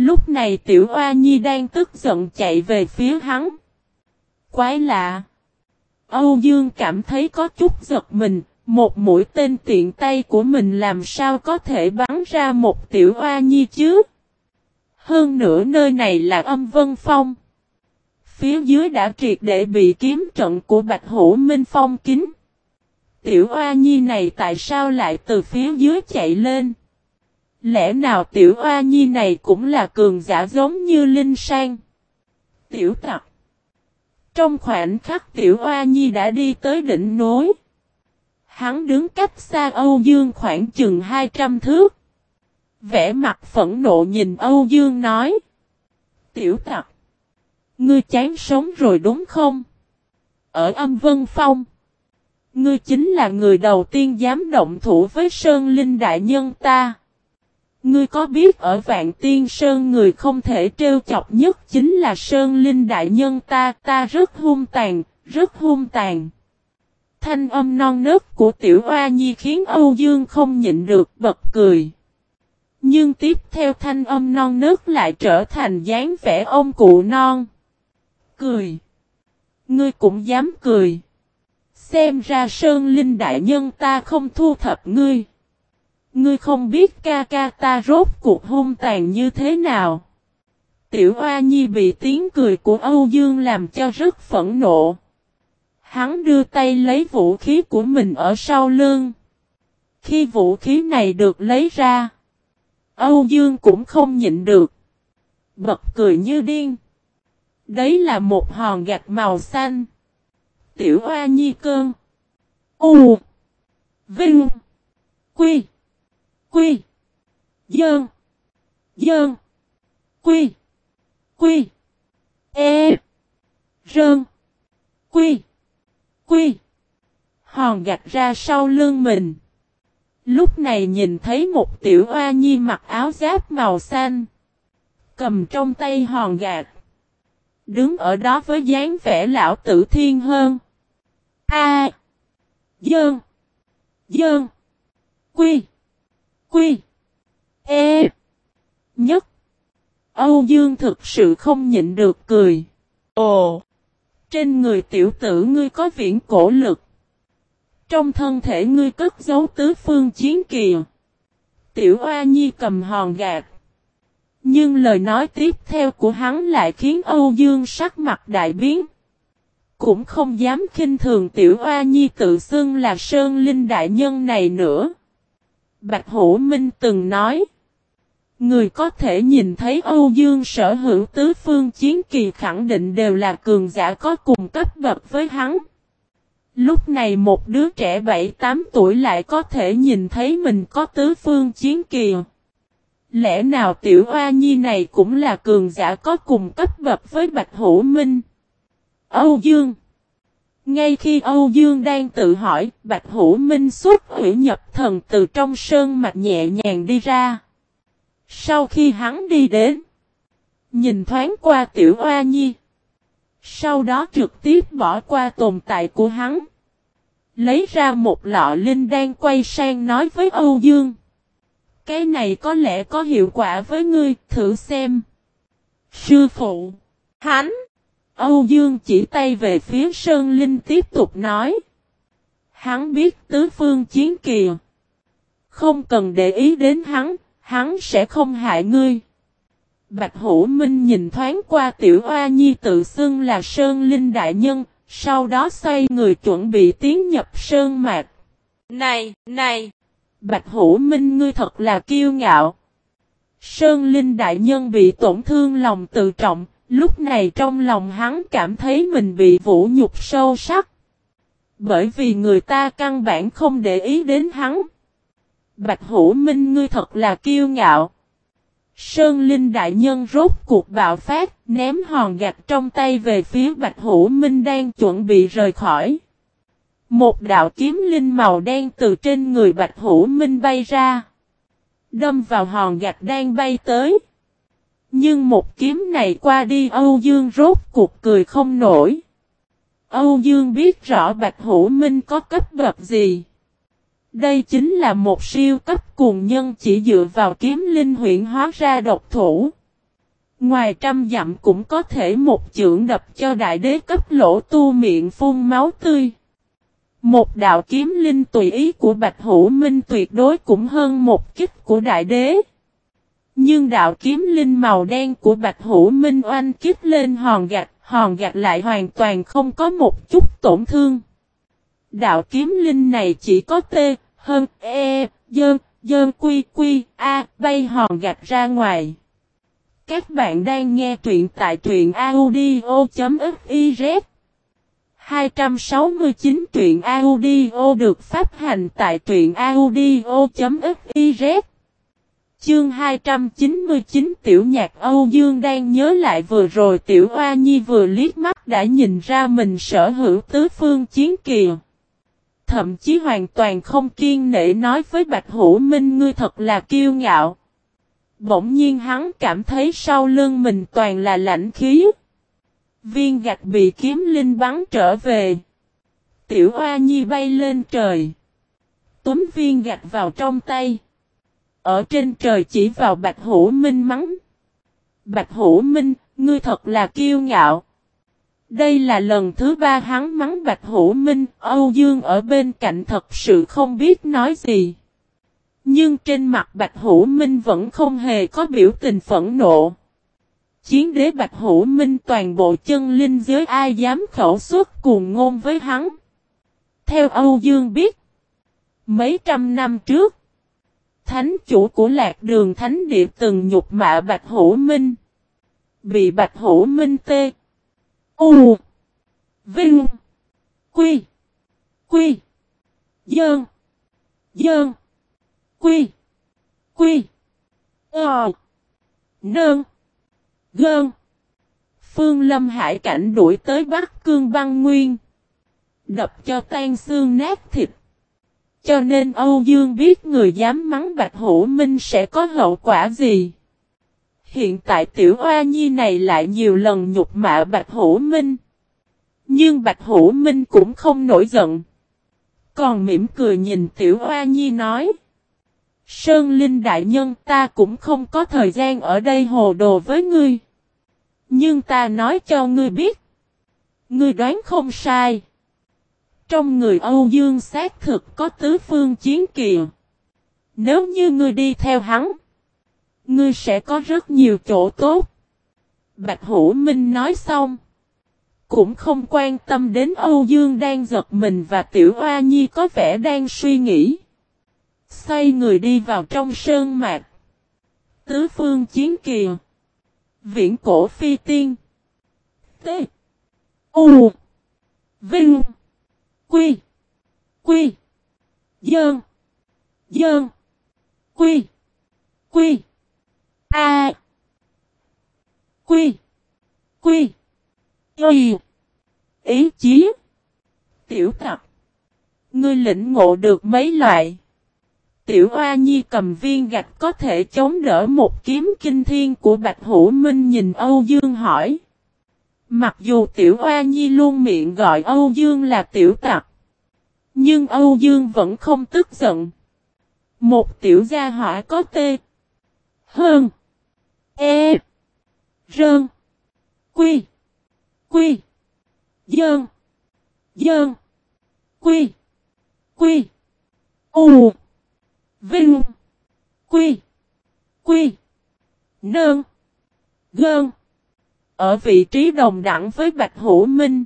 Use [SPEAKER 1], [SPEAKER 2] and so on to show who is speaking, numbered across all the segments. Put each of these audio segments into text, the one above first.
[SPEAKER 1] Lúc này tiểu oa nhi đang tức giận chạy về phía hắn. Quái lạ. Âu Dương cảm thấy có chút giật mình, một mũi tên tiện tay của mình làm sao có thể bắn ra một tiểu oa nhi chứ? Hơn nữa nơi này là âm vân phong. Phía dưới đã triệt để bị kiếm trận của Bạch Hữu Minh phong kín. Tiểu oa nhi này tại sao lại từ phía dưới chạy lên? Lẽ nào tiểu oa nhi này cũng là cường giả giống như Linh Sang? Tiểu tặc. Trong khoảnh khắc tiểu oa nhi đã đi tới đỉnh núi. Hắn đứng cách xa Âu Dương khoảng chừng 200 thước. Vẽ mặt phẫn nộ nhìn Âu Dương nói. Tiểu tặc. Ngươi chán sống rồi đúng không? Ở âm vân phong. Ngươi chính là người đầu tiên dám động thủ với Sơn Linh Đại Nhân ta. Ngươi có biết ở Vạn Tiên Sơn người không thể trêu chọc nhất chính là Sơn Linh Đại Nhân ta, ta rất hung tàn, rất hung tàn. Thanh âm non nớt của Tiểu Oa Nhi khiến Âu Dương không nhịn được bật cười. Nhưng tiếp theo thanh âm non nớt lại trở thành dáng vẻ ông cụ non. Cười. Ngươi cũng dám cười. Xem ra Sơn Linh Đại Nhân ta không thu thập ngươi. Ngươi không biết ca ca ta rốt cuộc hung tàn như thế nào. Tiểu Oa Nhi bị tiếng cười của Âu Dương làm cho rất phẫn nộ. Hắn đưa tay lấy vũ khí của mình ở sau lưng. Khi vũ khí này được lấy ra, Âu Dương cũng không nhịn được. Bật cười như điên. Đấy là một hòn gạch màu xanh. Tiểu Oa Nhi cơn. U. Vinh. Quy. Quy. Dơn. Dơn. Quy. Quy. E. Rơn. Quy. Quy. Hòn gạch ra sau lưng mình. Lúc này nhìn thấy một tiểu oa nhi mặc áo giáp màu xanh. Cầm trong tay hòn gạt. Đứng ở đó với dáng vẻ lão tử thiên hơn. A. À. Dơn. Dơn. Quy. Quy. E. Nhất. Âu Dương thực sự không nhịn được cười. Ồ. Trên người tiểu tử ngươi có viễn cổ lực. Trong thân thể ngươi cất giấu tứ phương chiến kìa. Tiểu Oa Nhi cầm hòn gạt. Nhưng lời nói tiếp theo của hắn lại khiến Âu Dương sắc mặt đại biến. Cũng không dám khinh thường Tiểu Oa Nhi tự xưng là Sơn Linh Đại Nhân này nữa. Bạch Hữu Minh từng nói. Người có thể nhìn thấy Âu Dương sở hữu tứ phương chiến kỳ khẳng định đều là cường giả có cùng cấp bậc với hắn. Lúc này một đứa trẻ 7-8 tuổi lại có thể nhìn thấy mình có tứ phương chiến kỳ. Lẽ nào tiểu oa nhi này cũng là cường giả có cùng cấp bậc với Bạch Hữu Minh? Âu Dương ngay khi Âu Dương đang tự hỏi, Bạch Hữu Minh xuất hủy nhập thần từ trong sơn mạch nhẹ nhàng đi ra. Sau khi hắn đi đến, nhìn thoáng qua tiểu oa nhi. Sau đó trực tiếp bỏ qua tồn tại của hắn. Lấy ra một lọ linh đan quay sang nói với Âu Dương. Cái này có lẽ có hiệu quả với ngươi, thử xem. Sư phụ, hắn, Âu Dương chỉ tay về phía Sơn Linh tiếp tục nói. Hắn biết tứ phương chiến kỳ. Không cần để ý đến hắn, hắn sẽ không hại ngươi. Bạch Hữu Minh nhìn thoáng qua tiểu oa nhi tự xưng là Sơn Linh Đại Nhân, sau đó xoay người chuẩn bị tiến nhập Sơn Mạc. Này, này! Bạch Hữu Minh ngươi thật là kiêu ngạo. Sơn Linh Đại Nhân bị tổn thương lòng tự trọng, lúc này trong lòng hắn cảm thấy mình bị vũ nhục sâu sắc. Bởi vì người ta căn bản không để ý đến hắn. Bạch Hữu Minh ngươi thật là kiêu ngạo. Sơn Linh Đại Nhân rốt cuộc bạo phát, ném hòn gạch trong tay về phía Bạch Hữu Minh đang chuẩn bị rời khỏi. Một đạo kiếm linh màu đen từ trên người Bạch Hữu Minh bay ra. Đâm vào hòn gạch đang bay tới. Nhưng một kiếm này qua đi Âu Dương rốt cuộc cười không nổi. Âu Dương biết rõ Bạch Hữu Minh có cấp bậc gì. Đây chính là một siêu cấp cùng nhân chỉ dựa vào kiếm linh huyện hóa ra độc thủ. Ngoài trăm dặm cũng có thể một chưởng đập cho đại đế cấp lỗ tu miệng phun máu tươi. Một đạo kiếm linh tùy ý của Bạch Hữu Minh tuyệt đối cũng hơn một kích của đại đế. Nhưng đạo kiếm linh màu đen của Bạch Hữu Minh oanh kích lên hòn gạch, hòn gạch lại hoàn toàn không có một chút tổn thương. Đạo kiếm linh này chỉ có T, hơn, E, dơn, dơn quy quy, A, bay hòn gạch ra ngoài. Các bạn đang nghe truyện tại truyện audio.fiz 269 truyện audio được phát hành tại truyện audio.fiz Chương 299 Tiểu nhạc Âu Dương đang nhớ lại vừa rồi Tiểu Hoa Nhi vừa liếc mắt đã nhìn ra mình sở hữu tứ phương chiến kỳ. Thậm chí hoàn toàn không kiên nể nói với Bạch Hữu Minh, ngươi thật là kiêu ngạo. Bỗng nhiên hắn cảm thấy sau lưng mình toàn là lãnh khí. Viên gạch bị kiếm linh bắn trở về. Tiểu Hoa Nhi bay lên trời. Túm viên gạch vào trong tay. Ở trên trời chỉ vào Bạch Hữu Minh mắng. Bạch Hữu Minh, ngươi thật là kiêu ngạo. Đây là lần thứ ba hắn mắng Bạch Hữu Minh, Âu Dương ở bên cạnh thật sự không biết nói gì. Nhưng trên mặt Bạch Hữu Minh vẫn không hề có biểu tình phẫn nộ. Chiến đế Bạch Hữu Minh toàn bộ chân linh giới ai dám khẩu xuất cuồng ngôn với hắn. Theo Âu Dương biết, mấy trăm năm trước, thánh chủ của lạc đường thánh địa từng nhục mạ Bạch Hữu Minh. Bị Bạch Hữu Minh tê. U. Vinh. Quy. Quy. Dơn. Dơn. Quy. Quy. Ờ. Nơn. Gơn. Phương Lâm Hải cảnh đuổi tới Bắc Cương băng nguyên. Đập cho tan xương nát thịt. Cho nên Âu Dương biết người dám mắng Bạch Hữu Minh sẽ có hậu quả gì. Hiện tại tiểu oa nhi này lại nhiều lần nhục mạ Bạch Hữu Minh. Nhưng Bạch Hữu Minh cũng không nổi giận. Còn mỉm cười nhìn tiểu oa nhi nói. Sơn Linh Đại Nhân, ta cũng không có thời gian ở đây hồ đồ với ngươi. Nhưng ta nói cho ngươi biết. Ngươi đoán không sai. Trong người Âu Dương xác thực có tứ phương chiến kìa. Nếu như ngươi đi theo hắn, ngươi sẽ có rất nhiều chỗ tốt. Bạch Hữu Minh nói xong. Cũng không quan tâm đến Âu Dương đang giật mình và Tiểu Oa Nhi có vẻ đang suy nghĩ. Xoay người đi vào trong sơn mạc. Tứ phương chiến kìa. Viễn cổ phi tiên. T. U. Vinh. Quy. Quy. Dơn. Dơn. Quy. Quy. A. Quy. Quy. Y. Ý chí. Tiểu tập. Ngươi lĩnh ngộ được mấy loại. Tiểu oa Nhi cầm viên gạch có thể chống đỡ một kiếm kinh thiên của Bạch Hữu Minh nhìn Âu Dương hỏi. Mặc dù Tiểu oa Nhi luôn miệng gọi Âu Dương là Tiểu Tặc. Nhưng Âu Dương vẫn không tức giận. Một tiểu gia hỏa có tê. Hơn. E. Rơn. Quy. Quy. Dơn. Dơn. Quy. Quy. U. Vinh. Quy. Quy. Nơn. Gơn. Ở vị trí đồng đẳng với Bạch Hữu Minh.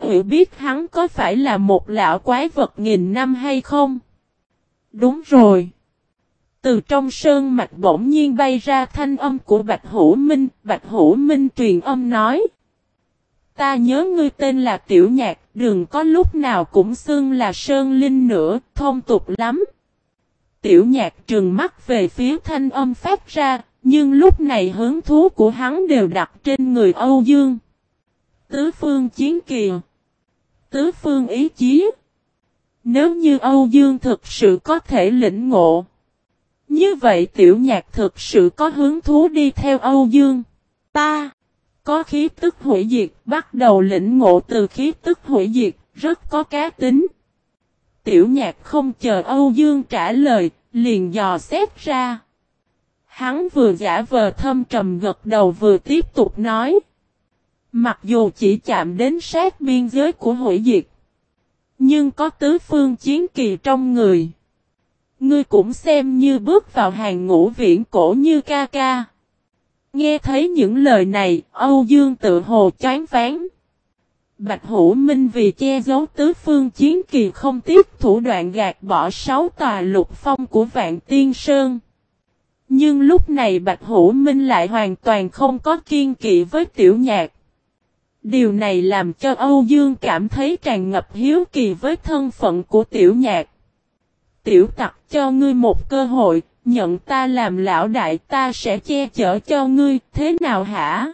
[SPEAKER 1] Hiểu biết hắn có phải là một lão quái vật nghìn năm hay không? Đúng rồi. Từ trong sơn mạch bỗng nhiên bay ra thanh âm của Bạch Hữu Minh. Bạch Hữu Minh truyền âm nói. Ta nhớ ngươi tên là Tiểu Nhạc, đừng có lúc nào cũng xưng là Sơn Linh nữa, thông tục lắm. Tiểu Nhạc trừng mắt về phía thanh âm phát ra, nhưng lúc này hứng thú của hắn đều đặt trên người Âu Dương. Tứ phương chiến kìa. Tứ phương ý chí. Nếu như Âu Dương thực sự có thể lĩnh ngộ. Như vậy tiểu nhạc thực sự có hứng thú đi theo Âu Dương. Ta. Có khí tức hủy diệt, bắt đầu lĩnh ngộ từ khí tức hủy diệt, rất có cá tính. Tiểu nhạc không chờ Âu Dương trả lời, liền dò xét ra. Hắn vừa giả vờ thâm trầm gật đầu vừa tiếp tục nói. Mặc dù chỉ chạm đến sát biên giới của hội diệt. Nhưng có tứ phương chiến kỳ trong người. Ngươi cũng xem như bước vào hàng ngũ viễn cổ như ca ca. Nghe thấy những lời này, Âu Dương tự hồ chán phán. Bạch Hữu Minh vì che giấu tứ phương chiến kỳ không tiếp thủ đoạn gạt bỏ sáu tòa lục phong của Vạn Tiên Sơn. Nhưng lúc này Bạch Hữu Minh lại hoàn toàn không có kiên kỵ với tiểu nhạc. Điều này làm cho Âu Dương cảm thấy tràn ngập hiếu kỳ với thân phận của tiểu nhạc. Tiểu tặc cho ngươi một cơ hội, nhận ta làm lão đại ta sẽ che chở cho ngươi, thế nào hả?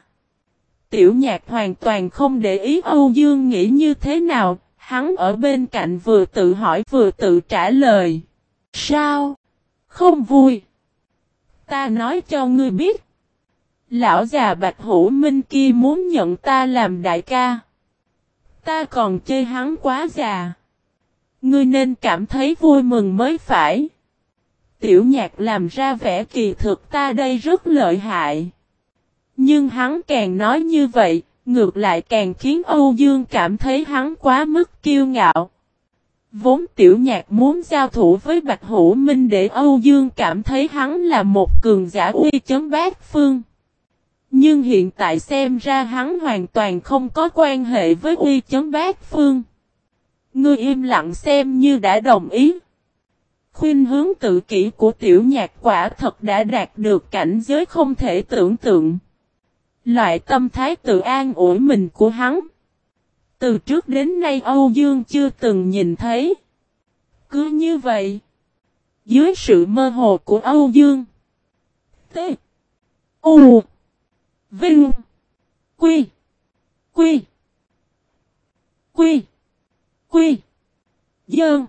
[SPEAKER 1] Tiểu nhạc hoàn toàn không để ý Âu Dương nghĩ như thế nào, hắn ở bên cạnh vừa tự hỏi vừa tự trả lời. Sao? Không vui. Ta nói cho ngươi biết. Lão già Bạch Hữu Minh kia muốn nhận ta làm đại ca. Ta còn chơi hắn quá già. Ngươi nên cảm thấy vui mừng mới phải. Tiểu nhạc làm ra vẻ kỳ thực ta đây rất lợi hại. Nhưng hắn càng nói như vậy, ngược lại càng khiến Âu Dương cảm thấy hắn quá mức kiêu ngạo. Vốn tiểu nhạc muốn giao thủ với Bạch Hữu Minh để Âu Dương cảm thấy hắn là một cường giả uy chấn bát phương. Nhưng hiện tại xem ra hắn hoàn toàn không có quan hệ với uy chấn bát phương. Ngươi im lặng xem như đã đồng ý. Khuyên hướng tự kỷ của tiểu nhạc quả thật đã đạt được cảnh giới không thể tưởng tượng. Loại tâm thái tự an ủi mình của hắn. Từ trước đến nay Âu Dương chưa từng nhìn thấy. Cứ như vậy. Dưới sự mơ hồ của Âu Dương. T. U. Vinh. Quy. Quy. Quy. Quy. Dơn.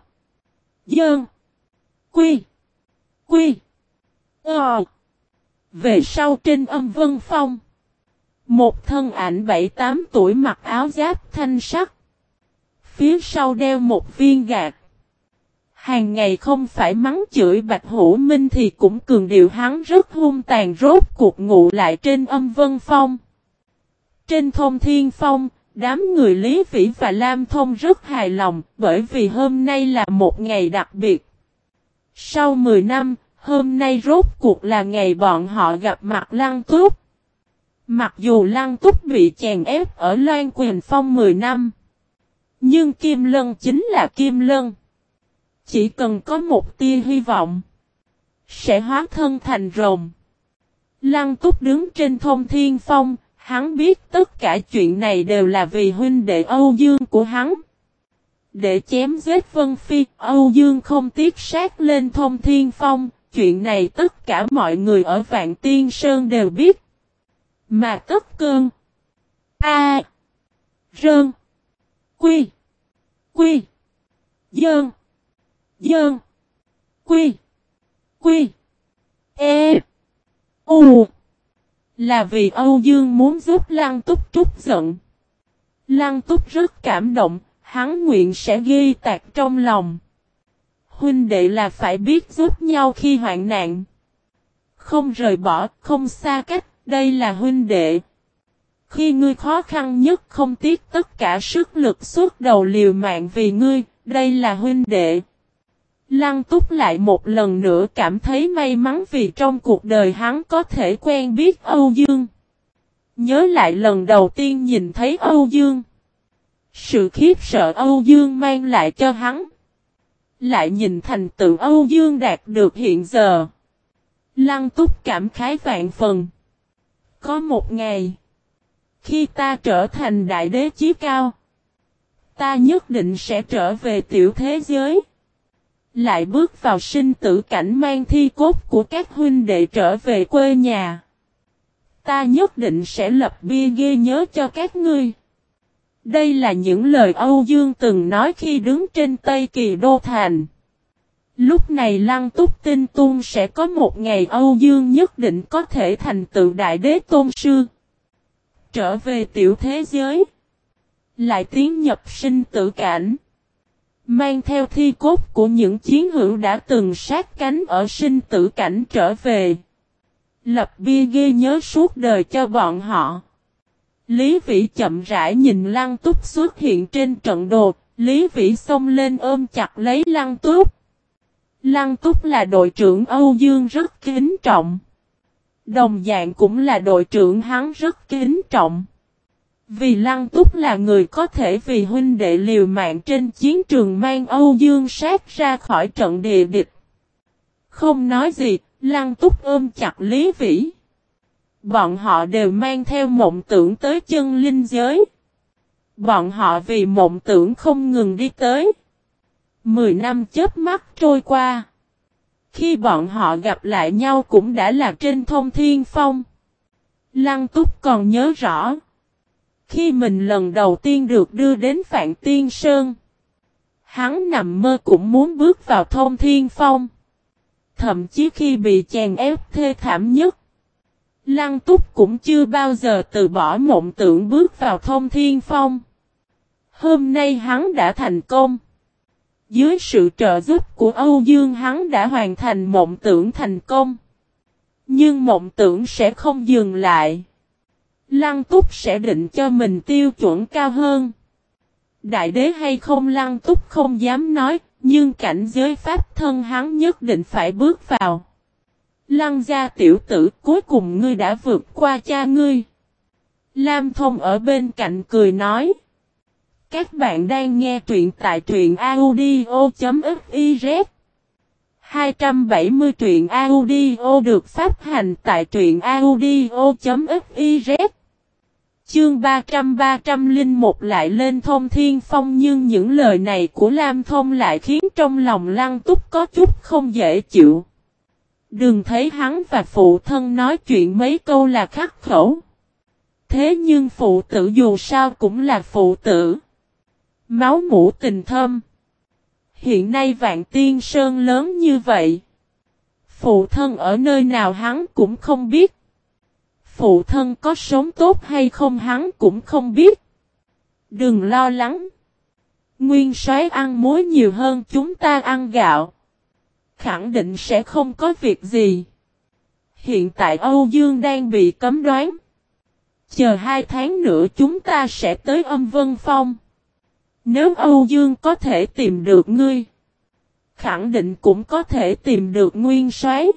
[SPEAKER 1] Dơn. Quy. Quy. Ờ. Về sau trên âm vân phong. Một thân ảnh bảy tám tuổi mặc áo giáp thanh sắc. Phía sau đeo một viên gạt. Hàng ngày không phải mắng chửi Bạch Hữu Minh thì cũng cường điệu hắn rất hung tàn rốt cuộc ngụ lại trên âm vân phong. Trên thông thiên phong, đám người Lý Vĩ và Lam Thông rất hài lòng bởi vì hôm nay là một ngày đặc biệt. Sau 10 năm, hôm nay rốt cuộc là ngày bọn họ gặp mặt Lăng Túc. Mặc dù Lăng Túc bị chèn ép ở Loan Quyền Phong 10 năm, nhưng Kim Lân chính là Kim Lân. Chỉ cần có một tia hy vọng, sẽ hóa thân thành rồng. Lăng Túc đứng trên thông thiên phong, hắn biết tất cả chuyện này đều là vì huynh đệ Âu Dương của hắn. Để chém giết Vân Phi, Âu Dương không tiếc sát lên thông thiên phong, chuyện này tất cả mọi người ở Vạn Tiên Sơn đều biết. Mà tất cơn. A. Rơn. Quy. Quy. Dơn. Dơn. Quy. Quy. E. U. Là vì Âu Dương muốn giúp Lăng Túc trút giận. Lăng Túc rất cảm động, hắn nguyện sẽ ghi tạc trong lòng. Huynh đệ là phải biết giúp nhau khi hoạn nạn. Không rời bỏ, không xa cách, đây là huynh đệ. Khi ngươi khó khăn nhất không tiếc tất cả sức lực suốt đầu liều mạng vì ngươi, đây là huynh đệ. Lăng túc lại một lần nữa cảm thấy may mắn vì trong cuộc đời hắn có thể quen biết Âu Dương. Nhớ lại lần đầu tiên nhìn thấy Âu Dương. Sự khiếp sợ Âu Dương mang lại cho hắn. Lại nhìn thành tựu Âu Dương đạt được hiện giờ. Lăng túc cảm khái vạn phần. Có một ngày. Khi ta trở thành đại đế chí cao. Ta nhất định sẽ trở về tiểu thế giới. Lại bước vào sinh tử cảnh mang thi cốt của các huynh đệ trở về quê nhà. Ta nhất định sẽ lập bia ghi nhớ cho các ngươi. Đây là những lời Âu Dương từng nói khi đứng trên Tây Kỳ Đô Thành. Lúc này Lăng Túc tin tuôn sẽ có một ngày Âu Dương nhất định có thể thành tựu đại đế tôn sư. Trở về tiểu thế giới. Lại tiến nhập sinh tử cảnh. Mang theo thi cốt của những chiến hữu đã từng sát cánh ở sinh tử cảnh trở về. Lập bia ghi nhớ suốt đời cho bọn họ. Lý Vĩ chậm rãi nhìn Lăng Túc xuất hiện trên trận đồ, Lý Vĩ xông lên ôm chặt lấy Lăng Túc. Lăng Túc là đội trưởng Âu Dương rất kính trọng. Đồng dạng cũng là đội trưởng hắn rất kính trọng. Vì Lăng Túc là người có thể vì huynh đệ liều mạng trên chiến trường mang Âu Dương sát ra khỏi trận địa địch. Không nói gì, Lăng Túc ôm chặt Lý Vĩ. Bọn họ đều mang theo mộng tưởng tới chân linh giới. Bọn họ vì mộng tưởng không ngừng đi tới. Mười năm chết mắt trôi qua. Khi bọn họ gặp lại nhau cũng đã là trên thông thiên phong. Lăng túc còn nhớ rõ. Khi mình lần đầu tiên được đưa đến Phạn Tiên Sơn. Hắn nằm mơ cũng muốn bước vào thông thiên phong. Thậm chí khi bị chèn ép thê thảm nhất. Lăng túc cũng chưa bao giờ từ bỏ mộng tưởng bước vào thông thiên phong. Hôm nay hắn đã thành công. Dưới sự trợ giúp của Âu Dương hắn đã hoàn thành mộng tưởng thành công. Nhưng mộng tưởng sẽ không dừng lại. Lăng túc sẽ định cho mình tiêu chuẩn cao hơn. Đại đế hay không lăng túc không dám nói, nhưng cảnh giới pháp thân hắn nhất định phải bước vào. Lăng gia tiểu tử cuối cùng ngươi đã vượt qua cha ngươi. Lam thông ở bên cạnh cười nói. Các bạn đang nghe truyện tại truyện audio.fiz 270 truyện audio được phát hành tại truyện audio.fiz Chương 300-301 lại lên thông thiên phong nhưng những lời này của Lam Thông lại khiến trong lòng lăng túc có chút không dễ chịu. Đừng thấy hắn và phụ thân nói chuyện mấy câu là khắc khẩu. Thế nhưng phụ tử dù sao cũng là phụ tử. Máu mũ tình thâm. Hiện nay vạn tiên sơn lớn như vậy. Phụ thân ở nơi nào hắn cũng không biết. Phụ thân có sống tốt hay không hắn cũng không biết. Đừng lo lắng. Nguyên soái ăn muối nhiều hơn chúng ta ăn gạo. Khẳng định sẽ không có việc gì. Hiện tại Âu Dương đang bị cấm đoán. Chờ hai tháng nữa chúng ta sẽ tới âm vân phong. Nếu Âu Dương có thể tìm được ngươi, khẳng định cũng có thể tìm được nguyên soái.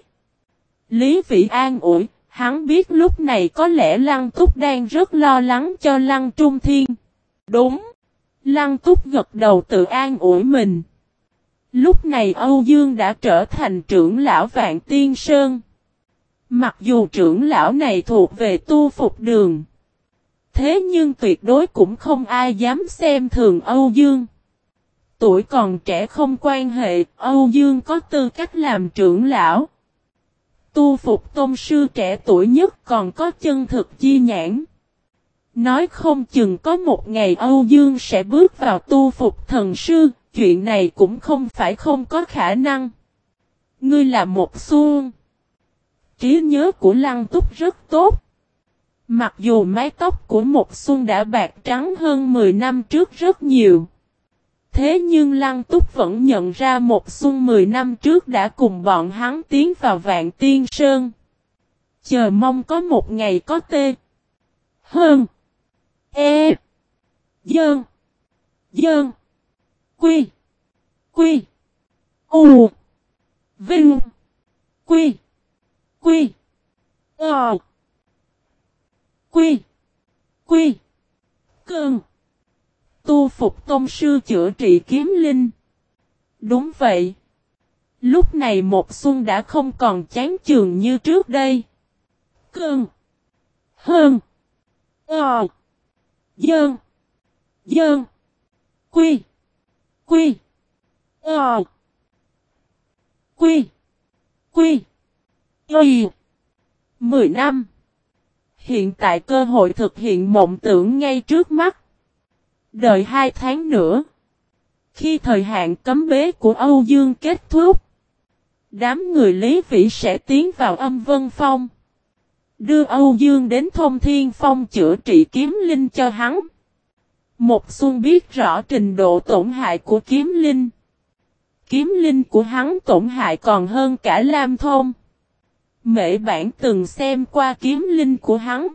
[SPEAKER 1] Lý Vĩ an ủi, hắn biết lúc này có lẽ Lăng Túc đang rất lo lắng cho Lăng Trung Thiên. Đúng. Lăng Túc gật đầu tự an ủi mình. Lúc này Âu Dương đã trở thành trưởng lão Vạn Tiên Sơn. Mặc dù trưởng lão này thuộc về tu phục đường. Thế nhưng tuyệt đối cũng không ai dám xem thường Âu Dương. Tuổi còn trẻ không quan hệ, Âu Dương có tư cách làm trưởng lão. Tu phục tôn sư trẻ tuổi nhất còn có chân thực chi nhãn. Nói không chừng có một ngày Âu Dương sẽ bước vào tu phục thần sư, chuyện này cũng không phải không có khả năng. Ngươi là một xuông. Trí nhớ của Lăng Túc rất tốt. Mặc dù mái tóc của một xuân đã bạc trắng hơn 10 năm trước rất nhiều. Thế nhưng Lăng Túc vẫn nhận ra một xuân 10 năm trước đã cùng bọn hắn tiến vào vạn tiên sơn. Chờ mong có một ngày có tê. Hơn. E. Dơn. Dơn. Quy. Quy. U. Vinh. Quy. Quy. Ờ. Quy. Quy. Cơn. Tu phục tôn sư chữa trị kiếm linh. Đúng vậy. Lúc này một xuân đã không còn chán trường như trước đây. Cơn. Hơn. Ờ. Dơn. Dơn. Quy. Quy. Ờ. Quy. Quy. Quy. Mười năm. Hiện tại cơ hội thực hiện mộng tưởng ngay trước mắt. Đợi hai tháng nữa. Khi thời hạn cấm bế của Âu Dương kết thúc. Đám người Lý Vĩ sẽ tiến vào âm vân phong. Đưa Âu Dương đến thông thiên phong chữa trị kiếm linh cho hắn. Một xuân biết rõ trình độ tổn hại của kiếm linh. Kiếm linh của hắn tổn hại còn hơn cả Lam thôn Mễ bản từng xem qua kiếm linh của hắn.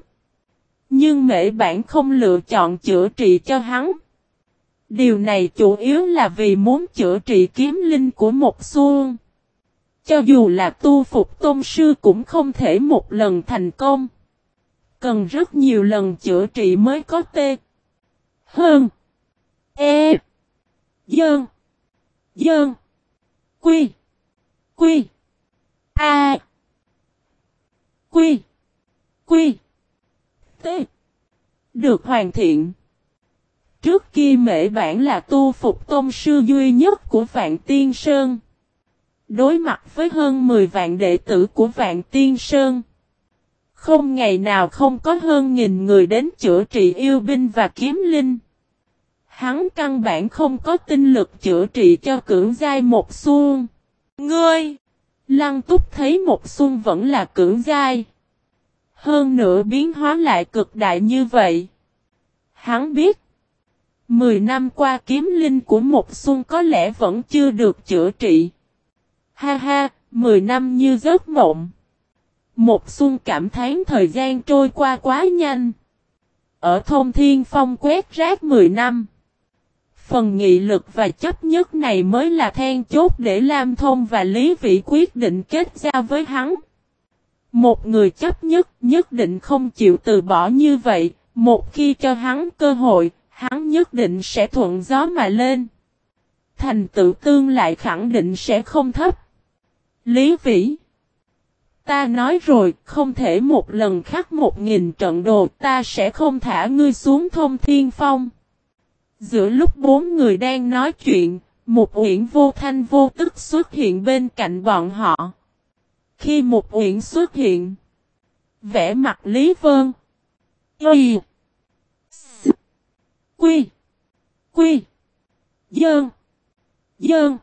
[SPEAKER 1] Nhưng mễ bản không lựa chọn chữa trị cho hắn. Điều này chủ yếu là vì muốn chữa trị kiếm linh của một xuông. Cho dù là tu phục tôn sư cũng không thể một lần thành công. Cần rất nhiều lần chữa trị mới có tê. Hơn. E. Dơn. Dơn. Quy. Quy. A. Quy. Quy. T. Được hoàn thiện. Trước kia mễ bản là tu phục tôn sư duy nhất của Vạn Tiên Sơn. Đối mặt với hơn 10 vạn đệ tử của Vạn Tiên Sơn. Không ngày nào không có hơn nghìn người đến chữa trị yêu binh và kiếm linh. Hắn căn bản không có tinh lực chữa trị cho cưỡng giai một xuân. Ngươi! Lăng túc thấy một xuân vẫn là cưỡng giai. Hơn nữa biến hóa lại cực đại như vậy. Hắn biết. Mười năm qua kiếm linh của một xuân có lẽ vẫn chưa được chữa trị. Ha ha, mười năm như giấc mộng. Một xuân cảm thán thời gian trôi qua quá nhanh. Ở thôn thiên phong quét rác mười năm. Phần nghị lực và chấp nhất này mới là then chốt để Lam Thông và Lý Vĩ quyết định kết giao với hắn. Một người chấp nhất nhất định không chịu từ bỏ như vậy, một khi cho hắn cơ hội, hắn nhất định sẽ thuận gió mà lên. Thành tựu tương lại khẳng định sẽ không thấp. Lý Vĩ Ta nói rồi, không thể một lần khắc một nghìn trận đồ, ta sẽ không thả ngươi xuống thông thiên phong. Giữa lúc bốn người đang nói chuyện, một uyển vô thanh vô tức xuất hiện bên cạnh bọn họ. Khi một uyển xuất hiện, vẽ mặt Lý Vân. Y. Quy. Quy. Dơn. Dơn.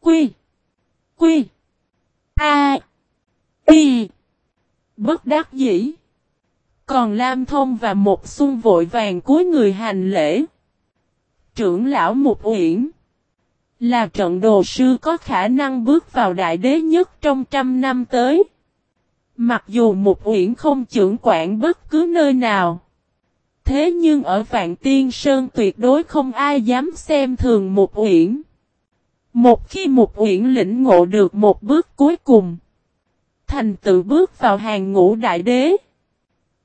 [SPEAKER 1] Quy. Quy. A. Y. Bất đắc dĩ. Còn Lam Thông và một xung vội vàng cuối người hành lễ. Trưởng lão một uyển. Là trận đồ sư có khả năng bước vào đại đế nhất trong trăm năm tới. Mặc dù một uyển không trưởng quản bất cứ nơi nào. Thế nhưng ở Vạn Tiên Sơn tuyệt đối không ai dám xem thường một uyển. Một khi một uyển lĩnh ngộ được một bước cuối cùng. Thành tự bước vào hàng ngũ đại đế.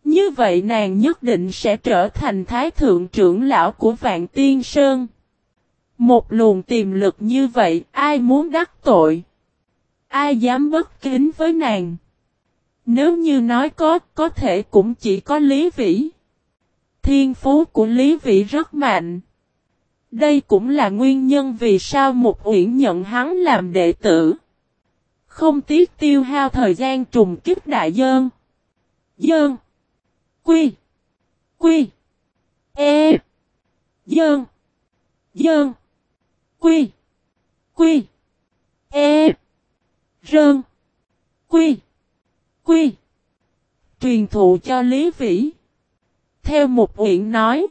[SPEAKER 1] Như vậy nàng nhất định sẽ trở thành thái thượng trưởng lão của Vạn Tiên Sơn. Một luồng tiềm lực như vậy, ai muốn đắc tội? Ai dám bất kính với nàng? Nếu như nói có, có thể cũng chỉ có Lý Vĩ. Thiên phú của Lý Vĩ rất mạnh. Đây cũng là nguyên nhân vì sao một uyển nhận hắn làm đệ tử. Không tiếc tiêu hao thời gian trùng kích đại dơn. Dơn. Quy. Quy. E. Dơn. Dơn. Quy. Quy. E. Rơn. Quy. Quy. Truyền thụ cho Lý Vĩ. Theo một uyển nói.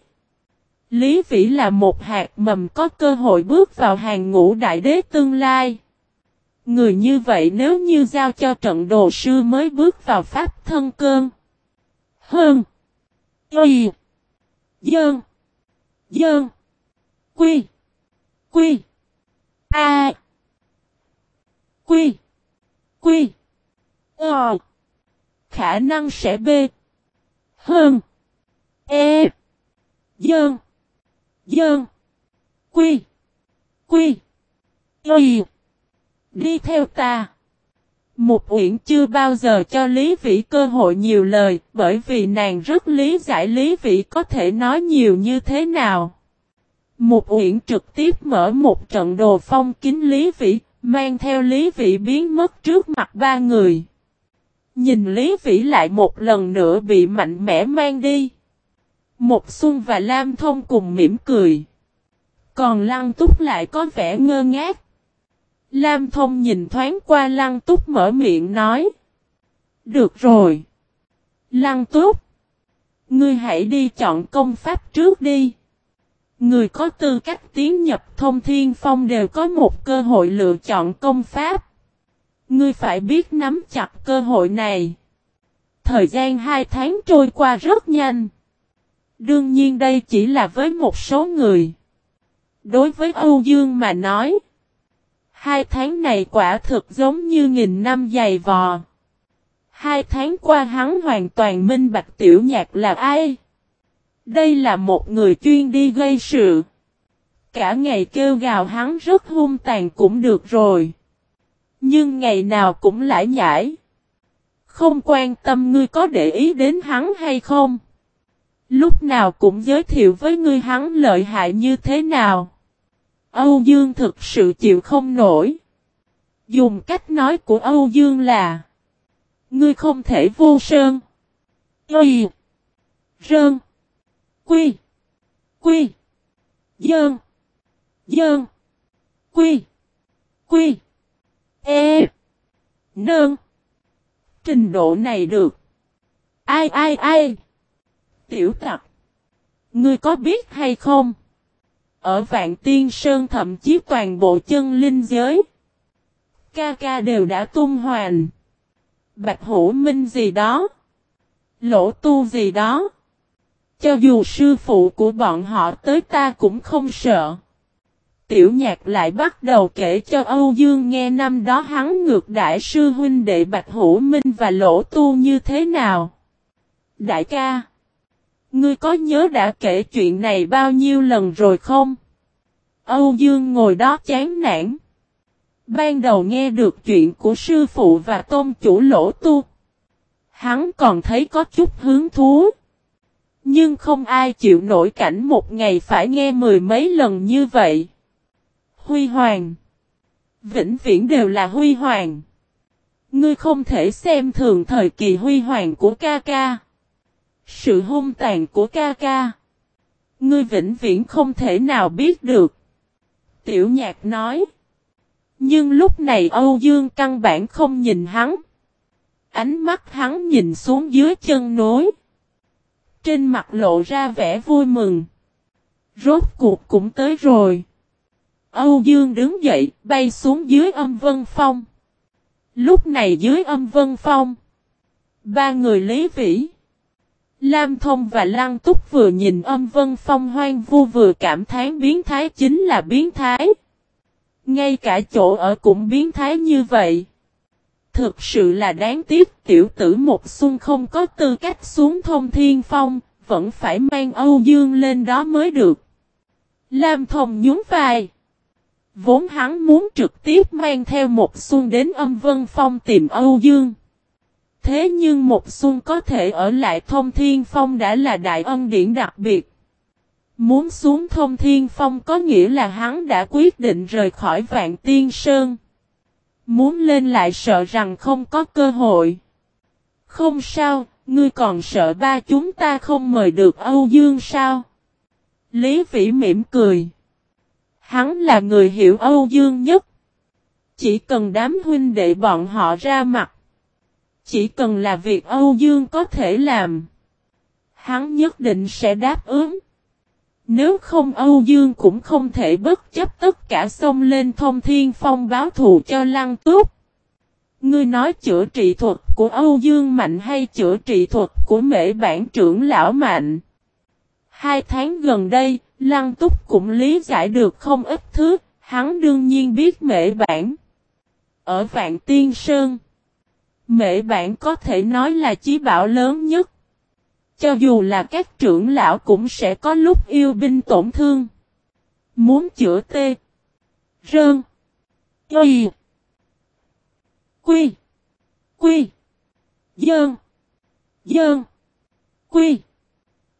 [SPEAKER 1] Lý Vĩ là một hạt mầm có cơ hội bước vào hàng ngũ đại đế tương lai. Người như vậy nếu như giao cho trận đồ sư mới bước vào pháp thân cơn. Hơn. Y. Dơn. Dơn. Quy. Quy. A. Quy. Quy. Ờ. Khả năng sẽ B. Hơn. E. Dơn. Dơn. Quy. Quy. Y. Đi theo ta. Một uyển chưa bao giờ cho Lý Vĩ cơ hội nhiều lời, bởi vì nàng rất lý giải Lý Vĩ có thể nói nhiều như thế nào. Một uyển trực tiếp mở một trận đồ phong kín Lý Vĩ, mang theo Lý Vĩ biến mất trước mặt ba người. Nhìn Lý Vĩ lại một lần nữa bị mạnh mẽ mang đi. Một Xuân và Lam Thông cùng mỉm cười. Còn Lăng Túc lại có vẻ ngơ ngác. Lam Thông nhìn thoáng qua Lăng Túc mở miệng nói. Được rồi. Lăng Túc. Ngươi hãy đi chọn công pháp trước đi. Người có tư cách tiến nhập thông thiên phong đều có một cơ hội lựa chọn công pháp. Ngươi phải biết nắm chặt cơ hội này. Thời gian hai tháng trôi qua rất nhanh. Đương nhiên đây chỉ là với một số người. Đối với Âu Dương mà nói. Hai tháng này quả thực giống như nghìn năm dày vò. Hai tháng qua hắn hoàn toàn minh bạch tiểu nhạc là ai. Đây là một người chuyên đi gây sự. Cả ngày kêu gào hắn rất hung tàn cũng được rồi. Nhưng ngày nào cũng lãi nhãi. Không quan tâm ngươi có để ý đến hắn hay không. Lúc nào cũng giới thiệu với ngươi hắn lợi hại như thế nào. Âu Dương thực sự chịu không nổi. Dùng cách nói của Âu Dương là, Ngươi không thể vô sơn. Y. Rơn. Quy. Quy. Dơn. Dơn. Quy. Quy. E. Nơn. Trình độ này được. Ai ai ai. Tiểu tặc. Ngươi có biết hay không? Ở Vạn Tiên Sơn thậm chí toàn bộ chân linh giới. Ca ca đều đã tung hoàn. Bạch Hữu Minh gì đó. Lỗ tu gì đó. Cho dù sư phụ của bọn họ tới ta cũng không sợ. Tiểu nhạc lại bắt đầu kể cho Âu Dương nghe năm đó hắn ngược đại sư huynh đệ Bạch Hữu Minh và Lỗ Tu như thế nào. Đại ca, ngươi có nhớ đã kể chuyện này bao nhiêu lần rồi không? Âu Dương ngồi đó chán nản. Ban đầu nghe được chuyện của sư phụ và tôn chủ Lỗ Tu. Hắn còn thấy có chút hứng thú. Nhưng không ai chịu nổi cảnh một ngày phải nghe mười mấy lần như vậy. Huy Hoàng Vĩnh viễn đều là Huy Hoàng. Ngươi không thể xem thường thời kỳ Huy Hoàng của ca ca. Sự hung tàn của ca ca. Ngươi vĩnh viễn không thể nào biết được. Tiểu nhạc nói. Nhưng lúc này Âu Dương căn bản không nhìn hắn. Ánh mắt hắn nhìn xuống dưới chân nối. Trên mặt lộ ra vẻ vui mừng. Rốt cuộc cũng tới rồi. Âu Dương đứng dậy, bay xuống dưới âm vân phong. Lúc này dưới âm vân phong, ba người Lý Vĩ, Lam Thông và Lăng Túc vừa nhìn âm vân phong hoang vu vừa cảm thán biến thái chính là biến thái. Ngay cả chỗ ở cũng biến thái như vậy. Thực sự là đáng tiếc tiểu tử một xuân không có tư cách xuống thông thiên phong, vẫn phải mang Âu Dương lên đó mới được. Lam Thông nhún vai. Vốn hắn muốn trực tiếp mang theo một xuân đến âm vân phong tìm Âu Dương. Thế nhưng một xuân có thể ở lại thông thiên phong đã là đại ân điển đặc biệt. Muốn xuống thông thiên phong có nghĩa là hắn đã quyết định rời khỏi vạn tiên sơn. Muốn lên lại sợ rằng không có cơ hội. Không sao, ngươi còn sợ ba chúng ta không mời được Âu Dương sao? Lý Vĩ mỉm cười. Hắn là người hiểu Âu Dương nhất. Chỉ cần đám huynh đệ bọn họ ra mặt. Chỉ cần là việc Âu Dương có thể làm. Hắn nhất định sẽ đáp ứng. Nếu không Âu Dương cũng không thể bất chấp tất cả xông lên thông thiên phong báo thù cho lăng túc. Ngươi nói chữa trị thuật của Âu Dương mạnh hay chữa trị thuật của mễ bản trưởng lão mạnh? Hai tháng gần đây, Lăng Túc cũng lý giải được không ít thứ, hắn đương nhiên biết mễ bản. Ở Vạn Tiên Sơn, mễ bản có thể nói là chí bảo lớn nhất. Cho dù là các trưởng lão cũng sẽ có lúc yêu binh tổn thương. Muốn chữa tê. Rơn. Y. Quy. Quy. Dơn. Dơn. Quy.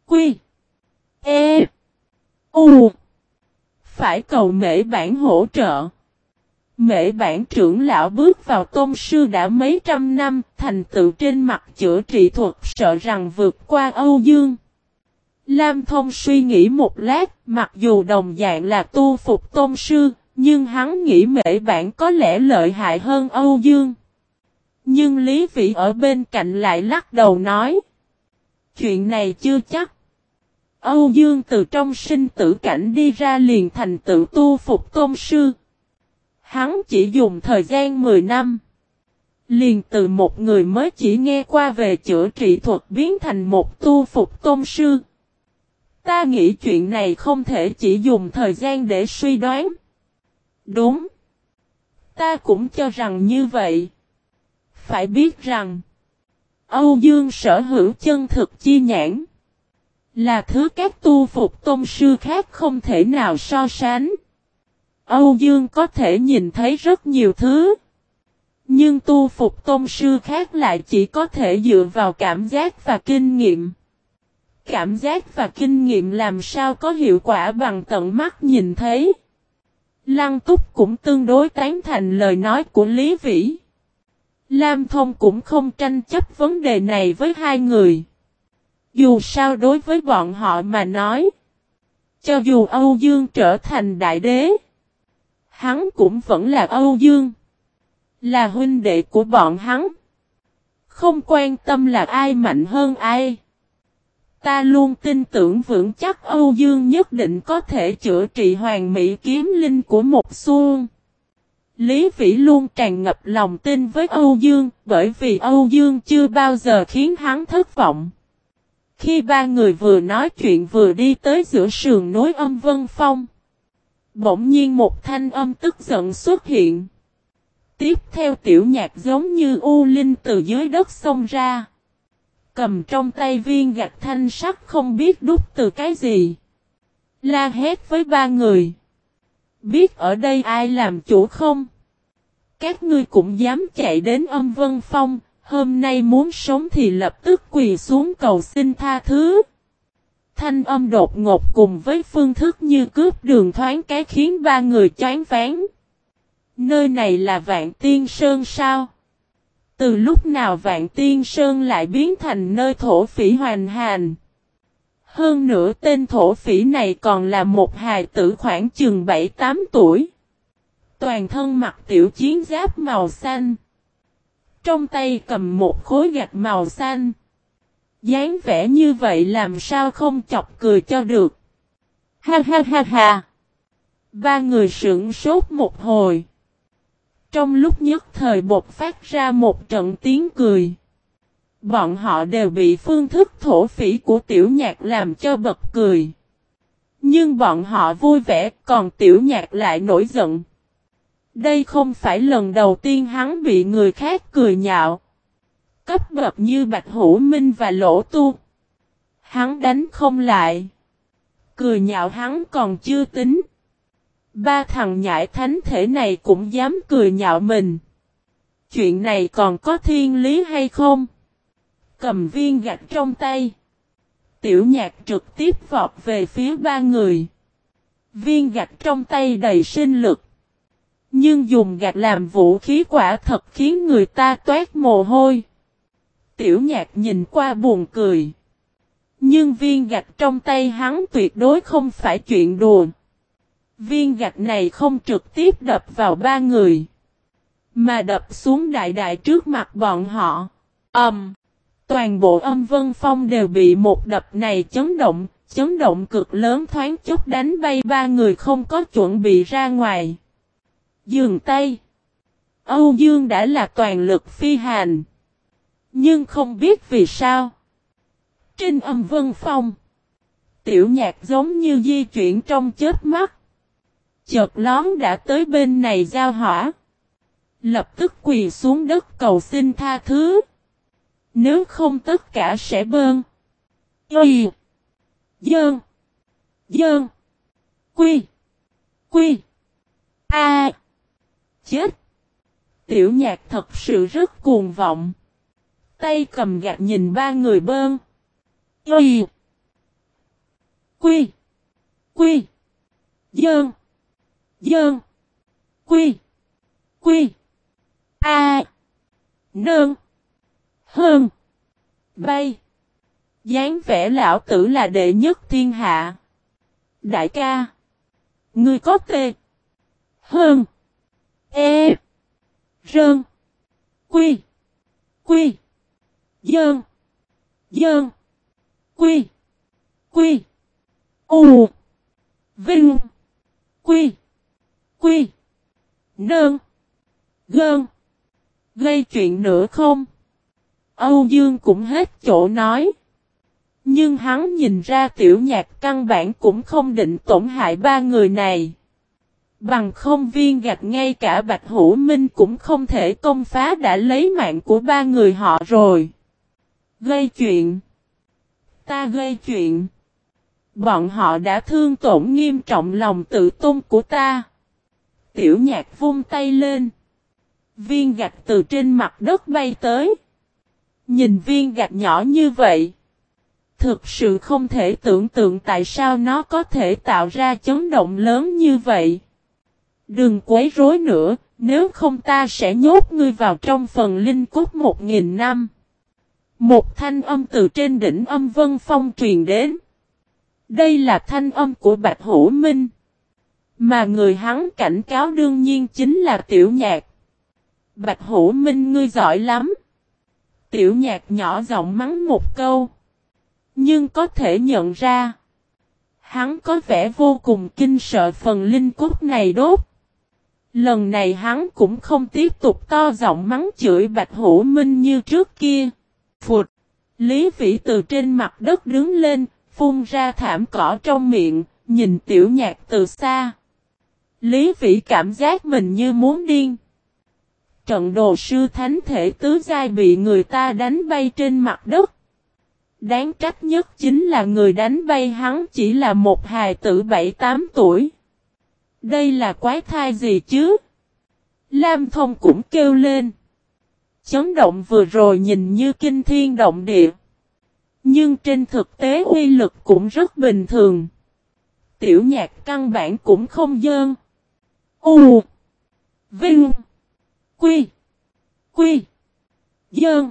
[SPEAKER 1] Quy. E. U. Phải cầu mễ bản hỗ trợ. Mễ bản trưởng lão bước vào tôn sư đã mấy trăm năm, thành tựu trên mặt chữa trị thuật sợ rằng vượt qua Âu Dương. Lam Thông suy nghĩ một lát, mặc dù đồng dạng là tu phục tôn sư, nhưng hắn nghĩ mễ bản có lẽ lợi hại hơn Âu Dương. Nhưng Lý Vĩ ở bên cạnh lại lắc đầu nói. Chuyện này chưa chắc. Âu Dương từ trong sinh tử cảnh đi ra liền thành tự tu phục tôn sư. Hắn chỉ dùng thời gian 10 năm. Liền từ một người mới chỉ nghe qua về chữa trị thuật biến thành một tu phục tôn sư. Ta nghĩ chuyện này không thể chỉ dùng thời gian để suy đoán. Đúng. Ta cũng cho rằng như vậy. Phải biết rằng. Âu Dương sở hữu chân thực chi nhãn. Là thứ các tu phục tôn sư khác không thể nào so sánh. Âu Dương có thể nhìn thấy rất nhiều thứ. Nhưng tu phục tôn sư khác lại chỉ có thể dựa vào cảm giác và kinh nghiệm. Cảm giác và kinh nghiệm làm sao có hiệu quả bằng tận mắt nhìn thấy. Lăng túc cũng tương đối tán thành lời nói của Lý Vĩ. Lam Thông cũng không tranh chấp vấn đề này với hai người. Dù sao đối với bọn họ mà nói. Cho dù Âu Dương trở thành đại đế. Hắn cũng vẫn là Âu Dương. Là huynh đệ của bọn hắn. Không quan tâm là ai mạnh hơn ai. Ta luôn tin tưởng vững chắc Âu Dương nhất định có thể chữa trị hoàng mỹ kiếm linh của một xuông. Lý Vĩ luôn tràn ngập lòng tin với Âu Dương, bởi vì Âu Dương chưa bao giờ khiến hắn thất vọng. Khi ba người vừa nói chuyện vừa đi tới giữa sườn núi âm Vân Phong. Bỗng nhiên một thanh âm tức giận xuất hiện. Tiếp theo tiểu nhạc giống như u linh từ dưới đất xông ra. Cầm trong tay viên gạch thanh sắc không biết đúc từ cái gì. La hét với ba người. Biết ở đây ai làm chủ không? Các ngươi cũng dám chạy đến âm vân phong, hôm nay muốn sống thì lập tức quỳ xuống cầu xin tha thứ. Thanh âm đột ngột cùng với phương thức như cướp đường thoáng cái khiến ba người chán ván. Nơi này là Vạn Tiên Sơn sao? Từ lúc nào Vạn Tiên Sơn lại biến thành nơi thổ phỉ hoàn hành? Hơn nữa tên thổ phỉ này còn là một hài tử khoảng chừng 7-8 tuổi. Toàn thân mặc tiểu chiến giáp màu xanh. Trong tay cầm một khối gạch màu xanh dáng vẻ như vậy làm sao không chọc cười cho được. Ha ha ha ha. Ba người sững sốt một hồi. Trong lúc nhất thời bột phát ra một trận tiếng cười. Bọn họ đều bị phương thức thổ phỉ của tiểu nhạc làm cho bật cười. Nhưng bọn họ vui vẻ, còn tiểu nhạc lại nổi giận. Đây không phải lần đầu tiên hắn bị người khác cười nhạo. Cấp bậc như Bạch Hữu Minh và Lỗ Tu. Hắn đánh không lại. Cười nhạo hắn còn chưa tính. Ba thằng nhãi thánh thể này cũng dám cười nhạo mình. Chuyện này còn có thiên lý hay không? Cầm viên gạch trong tay. Tiểu nhạc trực tiếp vọt về phía ba người. Viên gạch trong tay đầy sinh lực. Nhưng dùng gạch làm vũ khí quả thật khiến người ta toát mồ hôi. Tiểu nhạc nhìn qua buồn cười. Nhưng viên gạch trong tay hắn tuyệt đối không phải chuyện đùa. Viên gạch này không trực tiếp đập vào ba người. Mà đập xuống đại đại trước mặt bọn họ. Âm. Um, toàn bộ âm vân phong đều bị một đập này chấn động. Chấn động cực lớn thoáng chút đánh bay ba người không có chuẩn bị ra ngoài. Dường tay. Âu Dương đã là toàn lực phi hành. Nhưng không biết vì sao. Trên âm vân phong. Tiểu nhạc giống như di chuyển trong chết mắt. Chợt lón đã tới bên này giao hỏa. Lập tức quỳ xuống đất cầu xin tha thứ. Nếu không tất cả sẽ bơn. Y. Dơn. Dơn. Quy. Quy. A. Chết. Tiểu nhạc thật sự rất cuồng vọng. Tay cầm gạt nhìn ba người bơm Y. Quy. Quy. Dơn. Dơn. Quy. Quy. A. Nương. Hơn. Bay. dáng vẻ lão tử là đệ nhất thiên hạ. Đại ca. Ngươi có tê. Hơn. E. Rơn. Quy. Quy. Dơn. Dơn. Quy. Quy. U. Vinh. Quy. Quy. Nơn. Gơn. Gây chuyện nữa không? Âu Dương cũng hết chỗ nói. Nhưng hắn nhìn ra tiểu nhạc căn bản cũng không định tổn hại ba người này. Bằng không viên gạch ngay cả Bạch Hữu Minh cũng không thể công phá đã lấy mạng của ba người họ rồi. Gây chuyện. Ta gây chuyện. Bọn họ đã thương tổn nghiêm trọng lòng tự tôn của ta. Tiểu nhạc vung tay lên. Viên gạch từ trên mặt đất bay tới. Nhìn viên gạch nhỏ như vậy. Thực sự không thể tưởng tượng tại sao nó có thể tạo ra chấn động lớn như vậy. Đừng quấy rối nữa, nếu không ta sẽ nhốt ngươi vào trong phần linh cốt một nghìn năm. Một thanh âm từ trên đỉnh âm vân phong truyền đến. Đây là thanh âm của Bạch Hữu Minh. Mà người hắn cảnh cáo đương nhiên chính là tiểu nhạc. Bạch Hữu Minh ngươi giỏi lắm. Tiểu nhạc nhỏ giọng mắng một câu. Nhưng có thể nhận ra. Hắn có vẻ vô cùng kinh sợ phần linh cốt này đốt. Lần này hắn cũng không tiếp tục to giọng mắng chửi Bạch Hữu Minh như trước kia. Phụt! Lý Vĩ từ trên mặt đất đứng lên, phun ra thảm cỏ trong miệng, nhìn tiểu nhạc từ xa. Lý Vĩ cảm giác mình như muốn điên. Trận đồ sư thánh thể tứ giai bị người ta đánh bay trên mặt đất. Đáng trách nhất chính là người đánh bay hắn chỉ là một hài tử 7-8 tuổi. Đây là quái thai gì chứ? Lam Thông cũng kêu lên. Chấn động vừa rồi nhìn như kinh thiên động địa. Nhưng trên thực tế uy lực cũng rất bình thường. Tiểu nhạc căn bản cũng không dơn. U. Vinh. Quy. Quy. Dơn.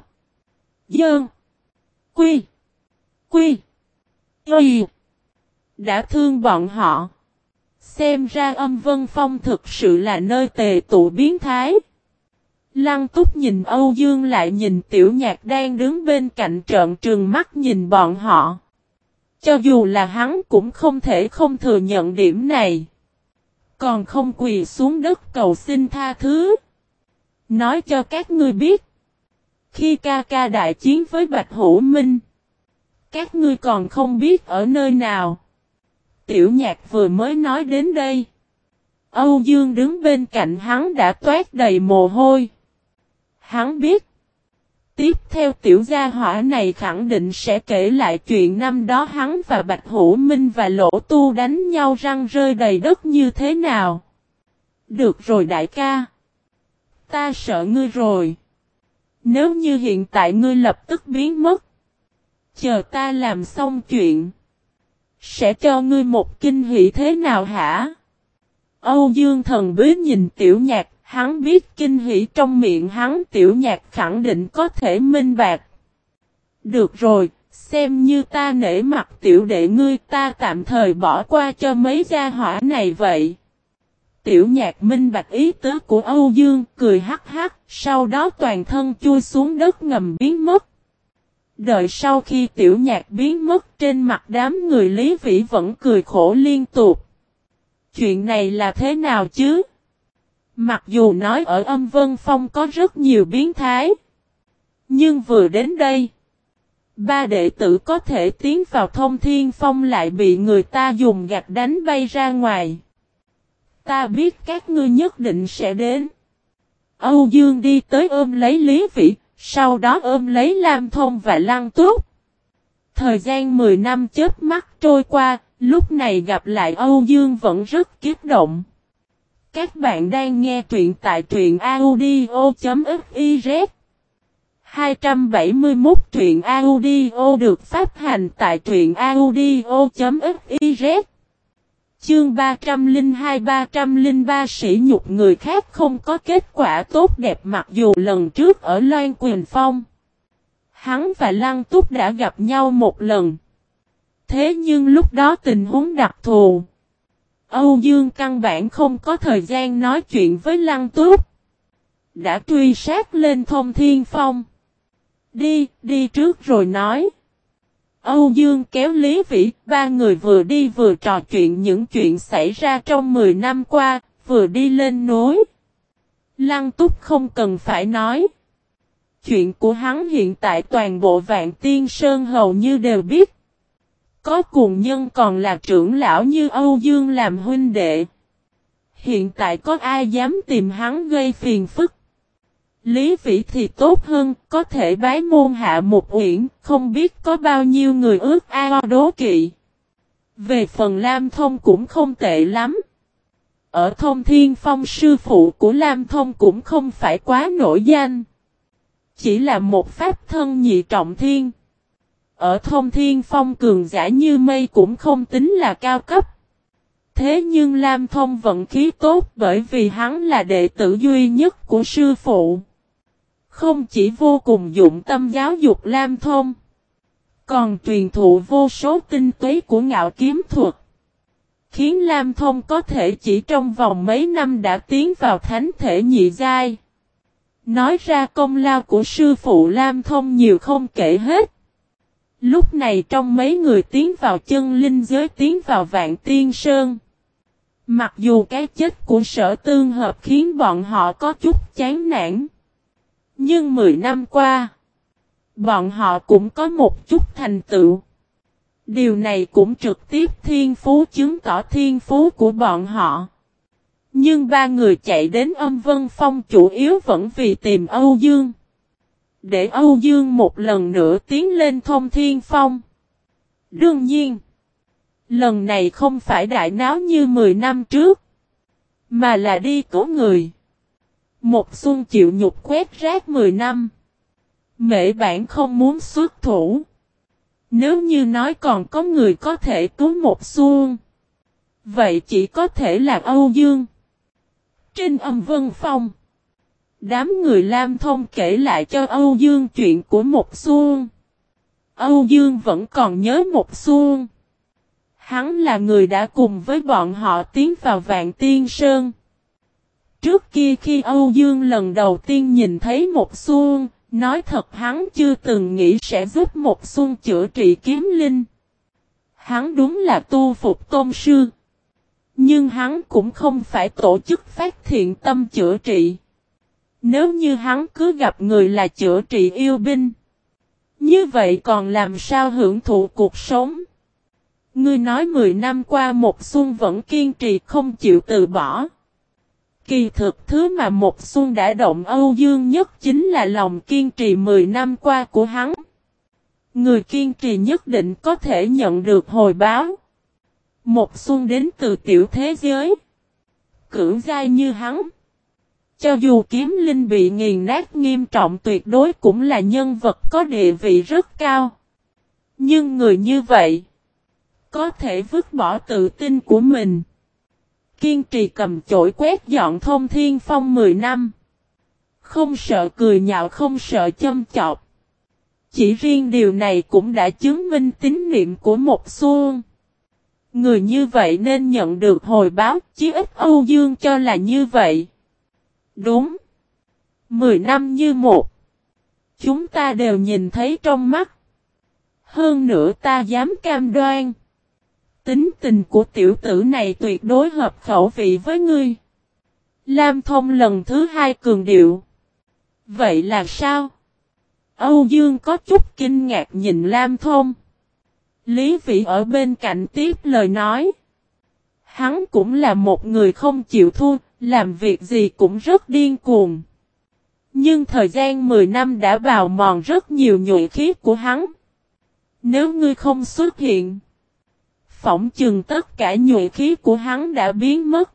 [SPEAKER 1] Dơn. Quy. Quy. Y. Đã thương bọn họ. Xem ra âm vân phong thực sự là nơi tề tụ biến thái. Lăng túc nhìn Âu Dương lại nhìn tiểu nhạc đang đứng bên cạnh trợn trừng mắt nhìn bọn họ. Cho dù là hắn cũng không thể không thừa nhận điểm này. Còn không quỳ xuống đất cầu xin tha thứ. Nói cho các ngươi biết. Khi ca ca đại chiến với Bạch Hữu Minh. Các ngươi còn không biết ở nơi nào. Tiểu nhạc vừa mới nói đến đây. Âu Dương đứng bên cạnh hắn đã toát đầy mồ hôi. Hắn biết. Tiếp theo tiểu gia hỏa này khẳng định sẽ kể lại chuyện năm đó hắn và Bạch Hữu Minh và Lỗ Tu đánh nhau răng rơi đầy đất như thế nào. Được rồi đại ca. Ta sợ ngươi rồi. Nếu như hiện tại ngươi lập tức biến mất. Chờ ta làm xong chuyện. Sẽ cho ngươi một kinh hỷ thế nào hả? Âu Dương thần bế nhìn tiểu nhạc, hắn biết kinh hỷ trong miệng hắn tiểu nhạc khẳng định có thể minh bạc. Được rồi, xem như ta nể mặt tiểu đệ ngươi ta tạm thời bỏ qua cho mấy gia hỏa này vậy. Tiểu nhạc minh bạch ý tứ của Âu Dương cười hắc hắc, sau đó toàn thân chui xuống đất ngầm biến mất. Đợi sau khi tiểu nhạc biến mất trên mặt đám người Lý Vĩ vẫn cười khổ liên tục. Chuyện này là thế nào chứ? Mặc dù nói ở âm vân phong có rất nhiều biến thái. Nhưng vừa đến đây. Ba đệ tử có thể tiến vào thông thiên phong lại bị người ta dùng gạch đánh bay ra ngoài. Ta biết các ngươi nhất định sẽ đến. Âu Dương đi tới ôm lấy Lý Vĩ, sau đó ôm lấy Lam Thông và Lăng Túc. Thời gian 10 năm chết mắt trôi qua, lúc này gặp lại Âu Dương vẫn rất kiếp động. Các bạn đang nghe truyện tại truyện audio.fiz 271 truyện audio được phát hành tại truyện audio.fiz Chương 302-303 sĩ nhục người khác không có kết quả tốt đẹp mặc dù lần trước ở Loan Quyền Phong. Hắn và Lăng Túc đã gặp nhau một lần. Thế nhưng lúc đó tình huống đặc thù. Âu Dương căn bản không có thời gian nói chuyện với Lăng Túc. Đã truy sát lên thông thiên phong. Đi, đi trước rồi nói. Âu Dương kéo Lý Vĩ, ba người vừa đi vừa trò chuyện những chuyện xảy ra trong 10 năm qua, vừa đi lên núi. Lăng túc không cần phải nói. Chuyện của hắn hiện tại toàn bộ vạn tiên sơn hầu như đều biết. Có cùng nhân còn là trưởng lão như Âu Dương làm huynh đệ. Hiện tại có ai dám tìm hắn gây phiền phức. Lý Vĩ thì tốt hơn, có thể bái môn hạ một uyển, không biết có bao nhiêu người ước ao đố kỵ. Về phần Lam Thông cũng không tệ lắm. Ở thông thiên phong sư phụ của Lam Thông cũng không phải quá nổi danh. Chỉ là một pháp thân nhị trọng thiên. Ở thông thiên phong cường giả như mây cũng không tính là cao cấp. Thế nhưng Lam Thông vận khí tốt bởi vì hắn là đệ tử duy nhất của sư phụ. Không chỉ vô cùng dụng tâm giáo dục Lam Thông. Còn truyền thụ vô số tinh túy của ngạo kiếm thuật. Khiến Lam Thông có thể chỉ trong vòng mấy năm đã tiến vào thánh thể nhị giai. Nói ra công lao của sư phụ Lam Thông nhiều không kể hết. Lúc này trong mấy người tiến vào chân linh giới tiến vào vạn tiên sơn. Mặc dù cái chết của sở tương hợp khiến bọn họ có chút chán nản. Nhưng 10 năm qua, bọn họ cũng có một chút thành tựu. Điều này cũng trực tiếp thiên phú chứng tỏ thiên phú của bọn họ. Nhưng ba người chạy đến âm vân phong chủ yếu vẫn vì tìm Âu Dương. Để Âu Dương một lần nữa tiến lên thông thiên phong. Đương nhiên, lần này không phải đại náo như 10 năm trước, mà là đi cứu người. Một xuân chịu nhục quét rác 10 năm. Mễ bản không muốn xuất thủ. Nếu như nói còn có người có thể cứu một xuân. Vậy chỉ có thể là Âu Dương. Trên âm vân phong. Đám người Lam Thông kể lại cho Âu Dương chuyện của một xuân. Âu Dương vẫn còn nhớ một xuân. Hắn là người đã cùng với bọn họ tiến vào Vạn Tiên Sơn. Trước kia khi Âu Dương lần đầu tiên nhìn thấy một xuân, nói thật hắn chưa từng nghĩ sẽ giúp một xuân chữa trị kiếm linh. Hắn đúng là tu phục tôn sư. Nhưng hắn cũng không phải tổ chức phát thiện tâm chữa trị. Nếu như hắn cứ gặp người là chữa trị yêu binh. Như vậy còn làm sao hưởng thụ cuộc sống? Ngươi nói 10 năm qua một xuân vẫn kiên trì không chịu từ bỏ. Kỳ thực thứ mà một xuân đã động Âu Dương nhất chính là lòng kiên trì 10 năm qua của hắn. Người kiên trì nhất định có thể nhận được hồi báo. Một xuân đến từ tiểu thế giới. Cưỡng dai như hắn. Cho dù kiếm linh bị nghiền nát nghiêm trọng tuyệt đối cũng là nhân vật có địa vị rất cao. Nhưng người như vậy. Có thể vứt bỏ tự tin của mình. Kiên trì cầm chổi quét dọn thông thiên phong 10 năm. Không sợ cười nhạo không sợ châm chọc. Chỉ riêng điều này cũng đã chứng minh tín niệm của một xuông. Người như vậy nên nhận được hồi báo, chí ít Âu Dương cho là như vậy. Đúng. Mười năm như một. Chúng ta đều nhìn thấy trong mắt. Hơn nữa ta dám cam đoan. Tính tình của tiểu tử này tuyệt đối hợp khẩu vị với ngươi. Lam thông lần thứ hai cường điệu. Vậy là sao? Âu Dương có chút kinh ngạc nhìn Lam thông. Lý Vĩ ở bên cạnh tiếp lời nói. Hắn cũng là một người không chịu thua, làm việc gì cũng rất điên cuồng. Nhưng thời gian 10 năm đã bào mòn rất nhiều nhụy khí của hắn. Nếu ngươi không xuất hiện, phỏng chừng tất cả nhụy khí của hắn đã biến mất.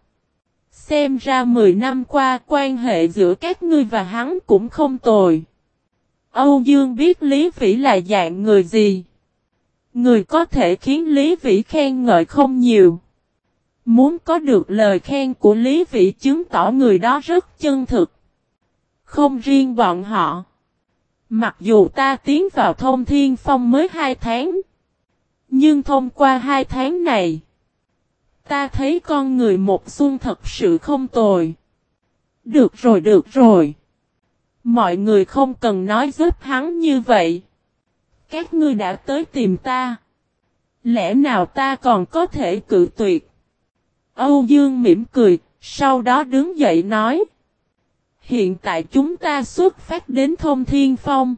[SPEAKER 1] Xem ra 10 năm qua quan hệ giữa các ngươi và hắn cũng không tồi. Âu Dương biết Lý Vĩ là dạng người gì. Người có thể khiến Lý Vĩ khen ngợi không nhiều. Muốn có được lời khen của Lý vị chứng tỏ người đó rất chân thực. Không riêng bọn họ. Mặc dù ta tiến vào thông thiên phong mới hai tháng. Nhưng thông qua hai tháng này. Ta thấy con người một xuân thật sự không tồi. Được rồi được rồi. Mọi người không cần nói giúp hắn như vậy. Các ngươi đã tới tìm ta. Lẽ nào ta còn có thể cự tuyệt? Âu Dương mỉm cười, sau đó đứng dậy nói. Hiện tại chúng ta xuất phát đến thông thiên phong.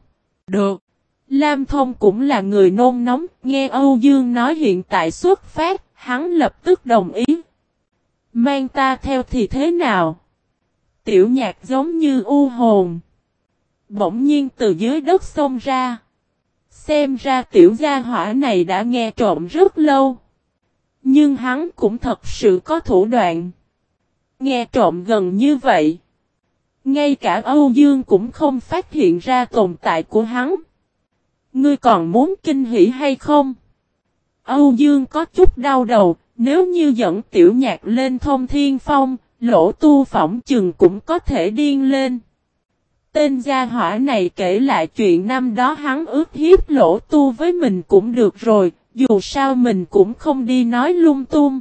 [SPEAKER 1] Được. Lam Thông cũng là người nôn nóng, nghe Âu Dương nói hiện tại xuất phát, hắn lập tức đồng ý. Mang ta theo thì thế nào? Tiểu nhạc giống như u hồn. Bỗng nhiên từ dưới đất xông ra. Xem ra tiểu gia hỏa này đã nghe trộm rất lâu. Nhưng hắn cũng thật sự có thủ đoạn. Nghe trộm gần như vậy. Ngay cả Âu Dương cũng không phát hiện ra tồn tại của hắn. Ngươi còn muốn kinh hỉ hay không? Âu Dương có chút đau đầu, nếu như dẫn tiểu nhạc lên thông thiên phong, lỗ tu phỏng chừng cũng có thể điên lên. Tên gia hỏa này kể lại chuyện năm đó hắn ước hiếp lỗ tu với mình cũng được rồi, dù sao mình cũng không đi nói lung tung.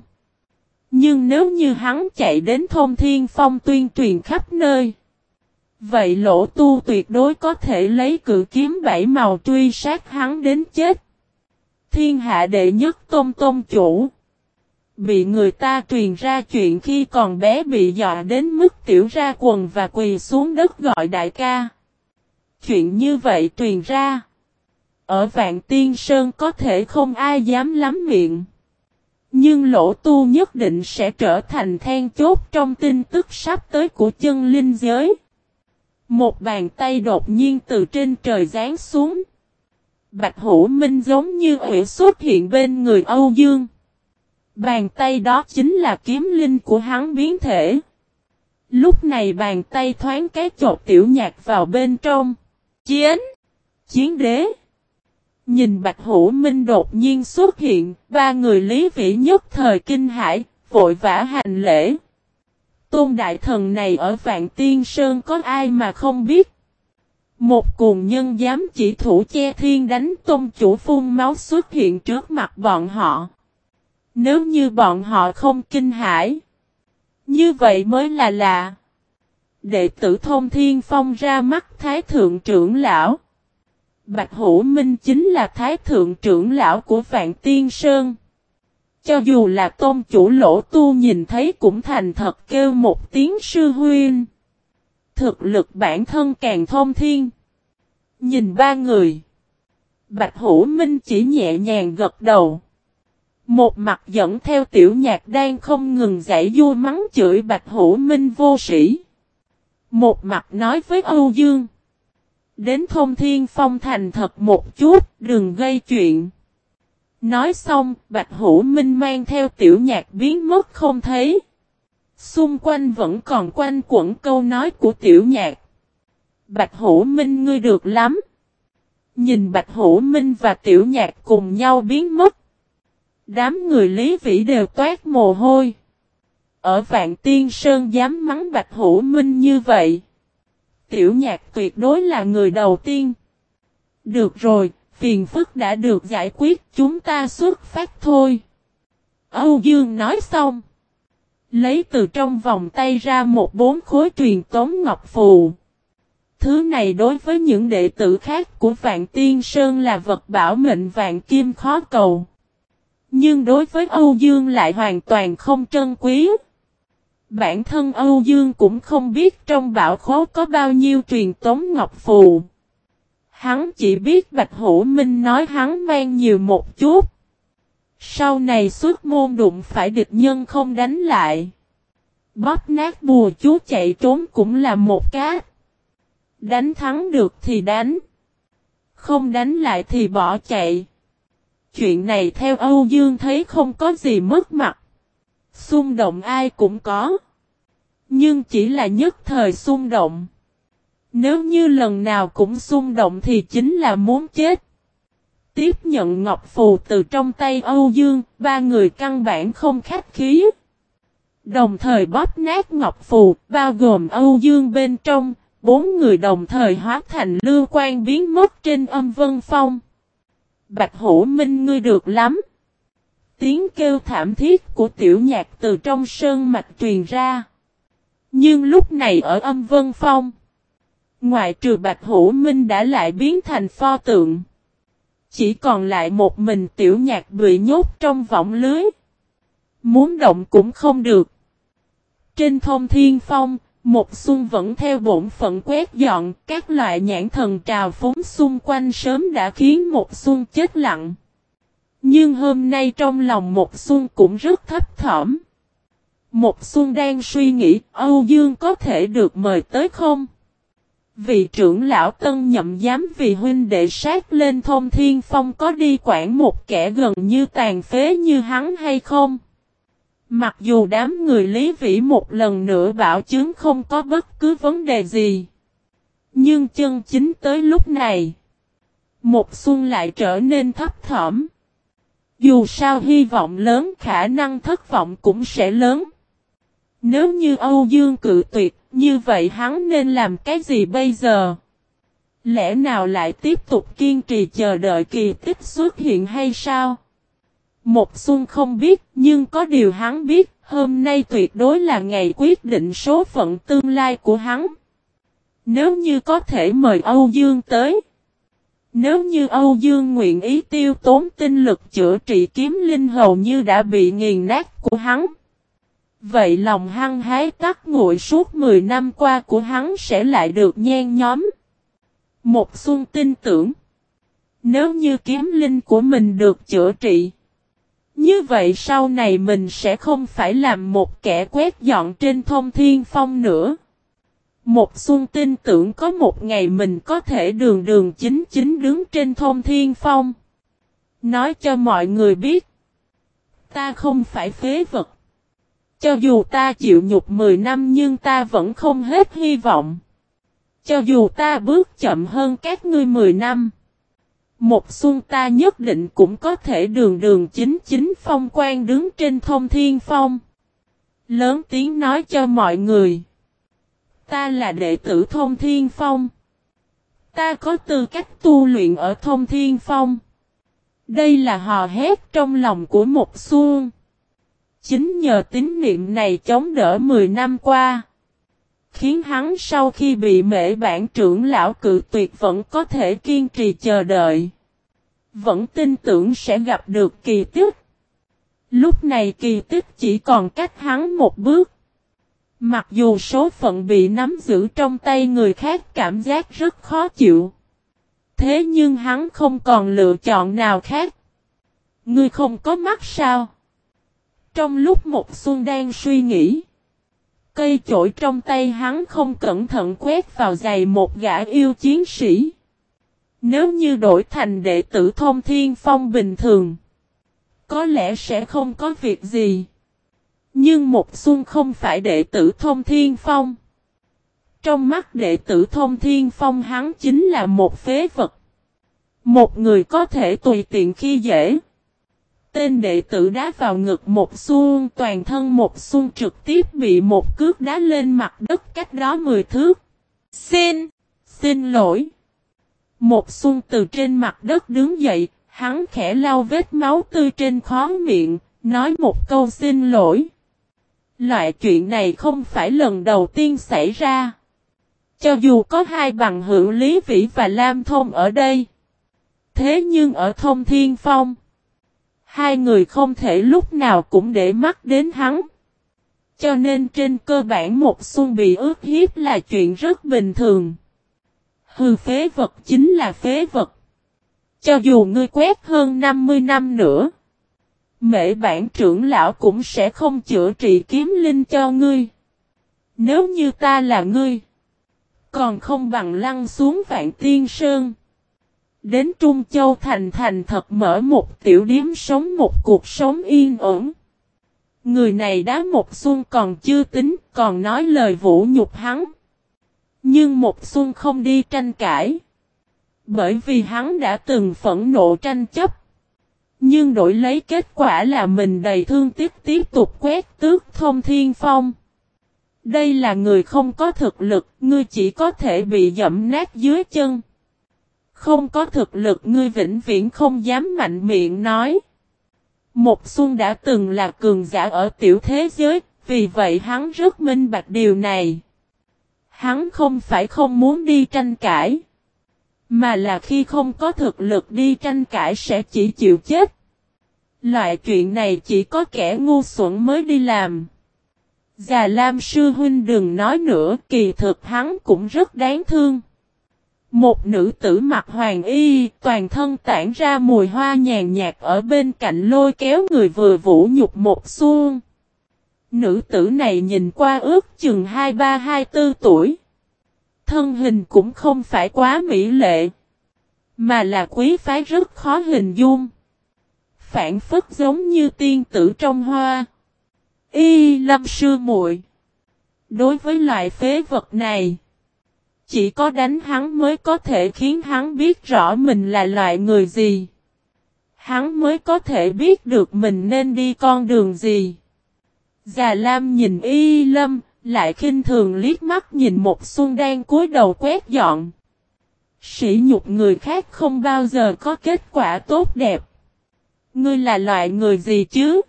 [SPEAKER 1] Nhưng nếu như hắn chạy đến thông thiên phong tuyên truyền khắp nơi. Vậy lỗ tu tuyệt đối có thể lấy cự kiếm bảy màu truy sát hắn đến chết. Thiên hạ đệ nhất tôn tôn chủ. Bị người ta truyền ra chuyện khi còn bé bị dọa đến mức tiểu ra quần và quỳ xuống đất gọi đại ca. Chuyện như vậy truyền ra. Ở Vạn Tiên Sơn có thể không ai dám lắm miệng. Nhưng lỗ tu nhất định sẽ trở thành then chốt trong tin tức sắp tới của chân linh giới. Một bàn tay đột nhiên từ trên trời giáng xuống. Bạch Hữu Minh giống như ủy xuất hiện bên người Âu Dương. Bàn tay đó chính là kiếm linh của hắn biến thể. Lúc này bàn tay thoáng cái chột tiểu nhạc vào bên trong. Chiến! Chiến đế! Nhìn Bạch Hữu Minh đột nhiên xuất hiện, ba người lý vĩ nhất thời kinh hải, vội vã hành lễ. Tôn đại thần này ở Vạn Tiên Sơn có ai mà không biết. Một cuồng nhân dám chỉ thủ che thiên đánh tôn chủ phun máu xuất hiện trước mặt bọn họ. Nếu như bọn họ không kinh hãi. Như vậy mới là lạ. Đệ tử thông thiên phong ra mắt thái thượng trưởng lão. Bạch Hữu Minh chính là thái thượng trưởng lão của Vạn Tiên Sơn. Cho dù là tôn chủ lỗ tu nhìn thấy cũng thành thật kêu một tiếng sư huyên. Thực lực bản thân càng thông thiên. Nhìn ba người. Bạch Hữu Minh chỉ nhẹ nhàng gật đầu. Một mặt dẫn theo tiểu nhạc đang không ngừng giải vua mắng chửi Bạch Hữu Minh vô sĩ. Một mặt nói với Âu Dương. Đến thông thiên phong thành thật một chút, đừng gây chuyện. Nói xong, Bạch Hữu Minh mang theo tiểu nhạc biến mất không thấy. Xung quanh vẫn còn quanh quẩn câu nói của tiểu nhạc. Bạch Hữu Minh ngươi được lắm. Nhìn Bạch Hữu Minh và tiểu nhạc cùng nhau biến mất. Đám người Lý Vĩ đều toát mồ hôi. Ở Vạn Tiên Sơn dám mắng Bạch Hữu Minh như vậy. Tiểu nhạc tuyệt đối là người đầu tiên. Được rồi, phiền phức đã được giải quyết, chúng ta xuất phát thôi. Âu Dương nói xong. Lấy từ trong vòng tay ra một bốn khối truyền tống ngọc phù. Thứ này đối với những đệ tử khác của Vạn Tiên Sơn là vật bảo mệnh vạn kim khó cầu. Nhưng đối với Âu Dương lại hoàn toàn không trân quý. Bản thân Âu Dương cũng không biết trong bảo khố có bao nhiêu truyền tống ngọc phù. Hắn chỉ biết Bạch Hữu Minh nói hắn mang nhiều một chút. Sau này suốt môn đụng phải địch nhân không đánh lại. Bóp nát bùa chú chạy trốn cũng là một cát. Đánh thắng được thì đánh. Không đánh lại thì bỏ chạy. Chuyện này theo Âu Dương thấy không có gì mất mặt. Xung động ai cũng có. Nhưng chỉ là nhất thời xung động. Nếu như lần nào cũng xung động thì chính là muốn chết. Tiếp nhận Ngọc Phù từ trong tay Âu Dương, ba người căn bản không khách khí. Đồng thời bóp nát Ngọc Phù, bao gồm Âu Dương bên trong, bốn người đồng thời hóa thành lưu quan biến mất trên âm vân phong. Bạch Hữu Minh ngươi được lắm. Tiếng kêu thảm thiết của tiểu nhạc từ trong sơn mạch truyền ra. Nhưng lúc này ở âm vân phong. Ngoại trừ Bạch Hữu Minh đã lại biến thành pho tượng. Chỉ còn lại một mình tiểu nhạc bị nhốt trong vọng lưới. Muốn động cũng không được. Trên thông thiên phong, Một xuân vẫn theo bổn phận quét dọn, các loại nhãn thần trào phúng xung quanh sớm đã khiến một xuân chết lặng. Nhưng hôm nay trong lòng một xuân cũng rất thấp thỏm. Một xuân đang suy nghĩ, Âu Dương có thể được mời tới không? Vị trưởng lão tân nhậm giám vì huynh đệ sát lên thông thiên phong có đi quản một kẻ gần như tàn phế như hắn hay không? Mặc dù đám người Lý Vĩ một lần nữa bảo chứng không có bất cứ vấn đề gì. Nhưng chân chính tới lúc này. Một xuân lại trở nên thấp thỏm. Dù sao hy vọng lớn khả năng thất vọng cũng sẽ lớn. Nếu như Âu Dương cự tuyệt, như vậy hắn nên làm cái gì bây giờ? Lẽ nào lại tiếp tục kiên trì chờ đợi kỳ tích xuất hiện hay sao? Một xuân không biết, nhưng có điều hắn biết, hôm nay tuyệt đối là ngày quyết định số phận tương lai của hắn. Nếu như có thể mời Âu Dương tới. Nếu như Âu Dương nguyện ý tiêu tốn tinh lực chữa trị kiếm linh hầu như đã bị nghiền nát của hắn. Vậy lòng hăng hái tắt nguội suốt 10 năm qua của hắn sẽ lại được nhen nhóm. Một xuân tin tưởng. Nếu như kiếm linh của mình được chữa trị. Như vậy sau này mình sẽ không phải làm một kẻ quét dọn trên thông thiên phong nữa. Một xuân tin tưởng có một ngày mình có thể đường đường chính chính đứng trên thông thiên phong. Nói cho mọi người biết. Ta không phải phế vật. Cho dù ta chịu nhục 10 năm nhưng ta vẫn không hết hy vọng. Cho dù ta bước chậm hơn các ngươi 10 năm. Một xuân ta nhất định cũng có thể đường đường chính chính phong quan đứng trên thông thiên phong. Lớn tiếng nói cho mọi người. Ta là đệ tử thông thiên phong. Ta có tư cách tu luyện ở thông thiên phong. Đây là hò hét trong lòng của một xuân. Chính nhờ tín niệm này chống đỡ 10 năm qua. Khiến hắn sau khi bị mễ bản trưởng lão cự tuyệt vẫn có thể kiên trì chờ đợi. Vẫn tin tưởng sẽ gặp được kỳ tích. Lúc này kỳ tích chỉ còn cách hắn một bước. Mặc dù số phận bị nắm giữ trong tay người khác cảm giác rất khó chịu. Thế nhưng hắn không còn lựa chọn nào khác. Ngươi không có mắt sao? Trong lúc một xuân đang suy nghĩ. Cây chổi trong tay hắn không cẩn thận quét vào giày một gã yêu chiến sĩ. Nếu như đổi thành đệ tử thông thiên phong bình thường. Có lẽ sẽ không có việc gì. Nhưng một xuân không phải đệ tử thông thiên phong. Trong mắt đệ tử thông thiên phong hắn chính là một phế vật. Một người có thể tùy tiện khi dễ. Tên đệ tử đá vào ngực một xuân toàn thân một xuân trực tiếp bị một cước đá lên mặt đất cách đó 10 thước. Xin! Xin lỗi! Một xuân từ trên mặt đất đứng dậy, hắn khẽ lau vết máu tươi trên khó miệng, nói một câu xin lỗi. Loại chuyện này không phải lần đầu tiên xảy ra. Cho dù có hai bằng hữu Lý Vĩ và Lam Thông ở đây. Thế nhưng ở Thông Thiên Phong, hai người không thể lúc nào cũng để mắt đến hắn. Cho nên trên cơ bản một xuân bị ướt hiếp là chuyện rất bình thường. Hư phế vật chính là phế vật. Cho dù ngươi quét hơn 50 năm nữa. Mệ bản trưởng lão cũng sẽ không chữa trị kiếm linh cho ngươi. Nếu như ta là ngươi. Còn không bằng lăn xuống vạn tiên sơn. Đến Trung Châu thành thành thật mở một tiểu điếm sống một cuộc sống yên ổn. Người này đá một xuân còn chưa tính, còn nói lời vũ nhục hắn. Nhưng một xuân không đi tranh cãi. Bởi vì hắn đã từng phẫn nộ tranh chấp. Nhưng đổi lấy kết quả là mình đầy thương tiếc tiếp tục quét tước thông thiên phong. Đây là người không có thực lực, ngươi chỉ có thể bị dẫm nát dưới chân. Không có thực lực ngươi vĩnh viễn không dám mạnh miệng nói. Một xuân đã từng là cường giả ở tiểu thế giới, vì vậy hắn rất minh bạch điều này. Hắn không phải không muốn đi tranh cãi. Mà là khi không có thực lực đi tranh cãi sẽ chỉ chịu chết. Loại chuyện này chỉ có kẻ ngu xuẩn mới đi làm. Già Lam sư huynh đừng nói nữa, kỳ thực hắn cũng rất đáng thương. Một nữ tử mặc hoàng y, toàn thân tản ra mùi hoa nhàn nhạt ở bên cạnh lôi kéo người vừa vũ nhục một xuông. Nữ tử này nhìn qua ước chừng 23-24 tuổi. Thân hình cũng không phải quá mỹ lệ. Mà là quý phái rất khó hình dung. Phản phất giống như tiên tử trong hoa. Y lâm sư muội Đối với loại phế vật này. Chỉ có đánh hắn mới có thể khiến hắn biết rõ mình là loại người gì. Hắn mới có thể biết được mình nên đi con đường gì. Già Lam nhìn y lâm, lại khinh thường liếc mắt nhìn một xuân đang cúi đầu quét dọn. Sĩ nhục người khác không bao giờ có kết quả tốt đẹp. Ngươi là loại người gì chứ?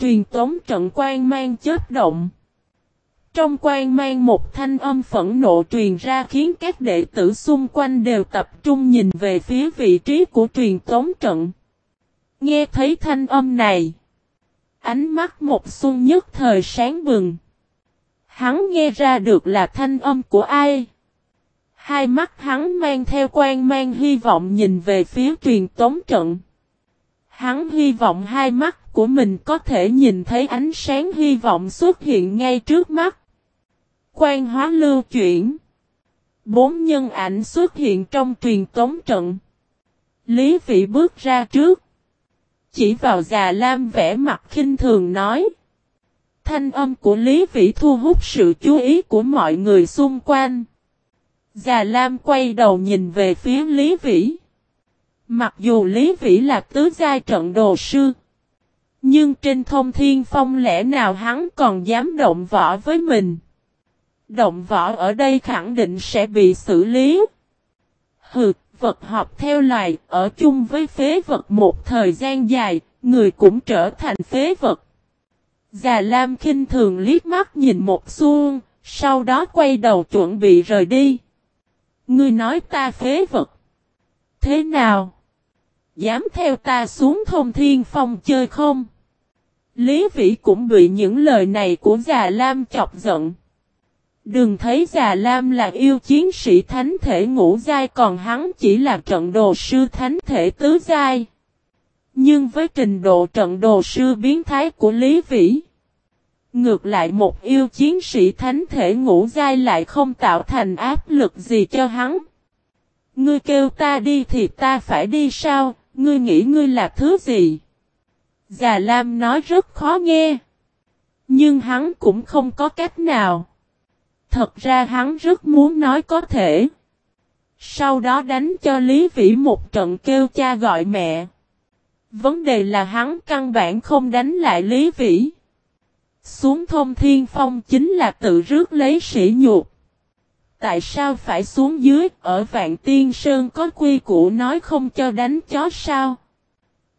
[SPEAKER 1] Truyền tống trận quan mang chết động. Trong quan mang một thanh âm phẫn nộ truyền ra khiến các đệ tử xung quanh đều tập trung nhìn về phía vị trí của truyền tống trận. Nghe thấy thanh âm này. Ánh mắt một xuân nhất thời sáng bừng. Hắn nghe ra được là thanh âm của ai. Hai mắt hắn mang theo quan mang hy vọng nhìn về phía truyền tống trận. Hắn hy vọng hai mắt của mình có thể nhìn thấy ánh sáng hy vọng xuất hiện ngay trước mắt. Quan hóa lưu chuyển. Bốn nhân ảnh xuất hiện trong truyền tống trận. Lý vị bước ra trước. Chỉ vào già lam vẽ mặt khinh thường nói. Thanh âm của Lý Vĩ thu hút sự chú ý của mọi người xung quanh. Già Lam quay đầu nhìn về phía Lý Vĩ. Mặc dù Lý Vĩ là tứ giai trận đồ sư. Nhưng trên thông thiên phong lẽ nào hắn còn dám động võ với mình. Động võ ở đây khẳng định sẽ bị xử lý. Hừ, vật họp theo loài, ở chung với phế vật một thời gian dài, người cũng trở thành phế vật. Già Lam khinh thường liếc mắt nhìn một xuông, sau đó quay đầu chuẩn bị rời đi. Ngươi nói ta phế vật. Thế nào? Dám theo ta xuống thông thiên phong chơi không? Lý Vĩ cũng bị những lời này của già Lam chọc giận. Đừng thấy già Lam là yêu chiến sĩ thánh thể ngũ giai còn hắn chỉ là trận đồ sư thánh thể tứ giai. Nhưng với trình độ trận đồ sư biến thái của Lý Vĩ, ngược lại một yêu chiến sĩ thánh thể ngũ giai lại không tạo thành áp lực gì cho hắn. Ngươi kêu ta đi thì ta phải đi sao, ngươi nghĩ ngươi là thứ gì? Già Lam nói rất khó nghe. Nhưng hắn cũng không có cách nào. Thật ra hắn rất muốn nói có thể. Sau đó đánh cho Lý Vĩ một trận kêu cha gọi mẹ. Vấn đề là hắn căn bản không đánh lại Lý Vĩ. Xuống thông thiên phong chính là tự rước lấy sỉ nhục. Tại sao phải xuống dưới, ở Vạn Tiên Sơn có quy củ nói không cho đánh chó sao?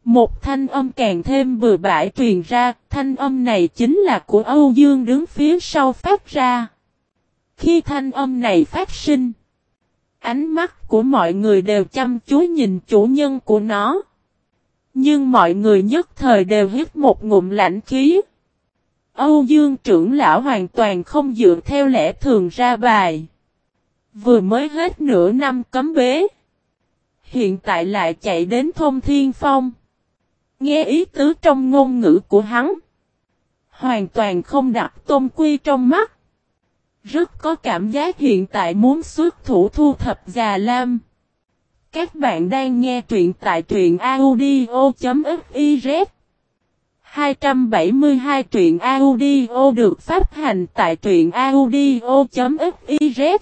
[SPEAKER 1] Một thanh âm càng thêm bừa bãi truyền ra, thanh âm này chính là của Âu Dương đứng phía sau phát ra. Khi thanh âm này phát sinh, ánh mắt của mọi người đều chăm chú nhìn chủ nhân của nó. Nhưng mọi người nhất thời đều hít một ngụm lạnh khí. Âu Dương trưởng lão hoàn toàn không dựa theo lẽ thường ra bài. Vừa mới hết nửa năm cấm bế. Hiện tại lại chạy đến thôn thiên phong. Nghe ý tứ trong ngôn ngữ của hắn. Hoàn toàn không đặt tôn quy trong mắt. Rất có cảm giác hiện tại muốn xuất thủ thu thập già lam. Các bạn đang nghe truyện tại truyện audio.fiz 272 truyện audio được phát hành tại truyện audio.fiz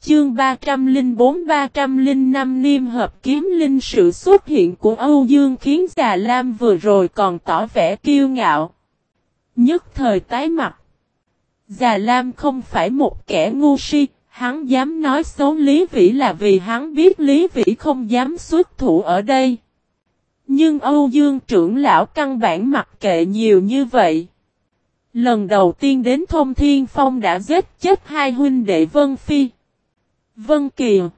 [SPEAKER 1] Chương 304-305 Niêm hợp kiếm linh sự xuất hiện của Âu Dương khiến già Lam vừa rồi còn tỏ vẻ kiêu ngạo. Nhất thời tái mặt. Già Lam không phải một kẻ ngu si, hắn dám nói xấu Lý Vĩ là vì hắn biết Lý Vĩ không dám xuất thủ ở đây. Nhưng Âu Dương trưởng lão căn bản mặc kệ nhiều như vậy. Lần đầu tiên đến Thông Thiên Phong đã giết chết hai huynh đệ Vân Phi. Vân kiều.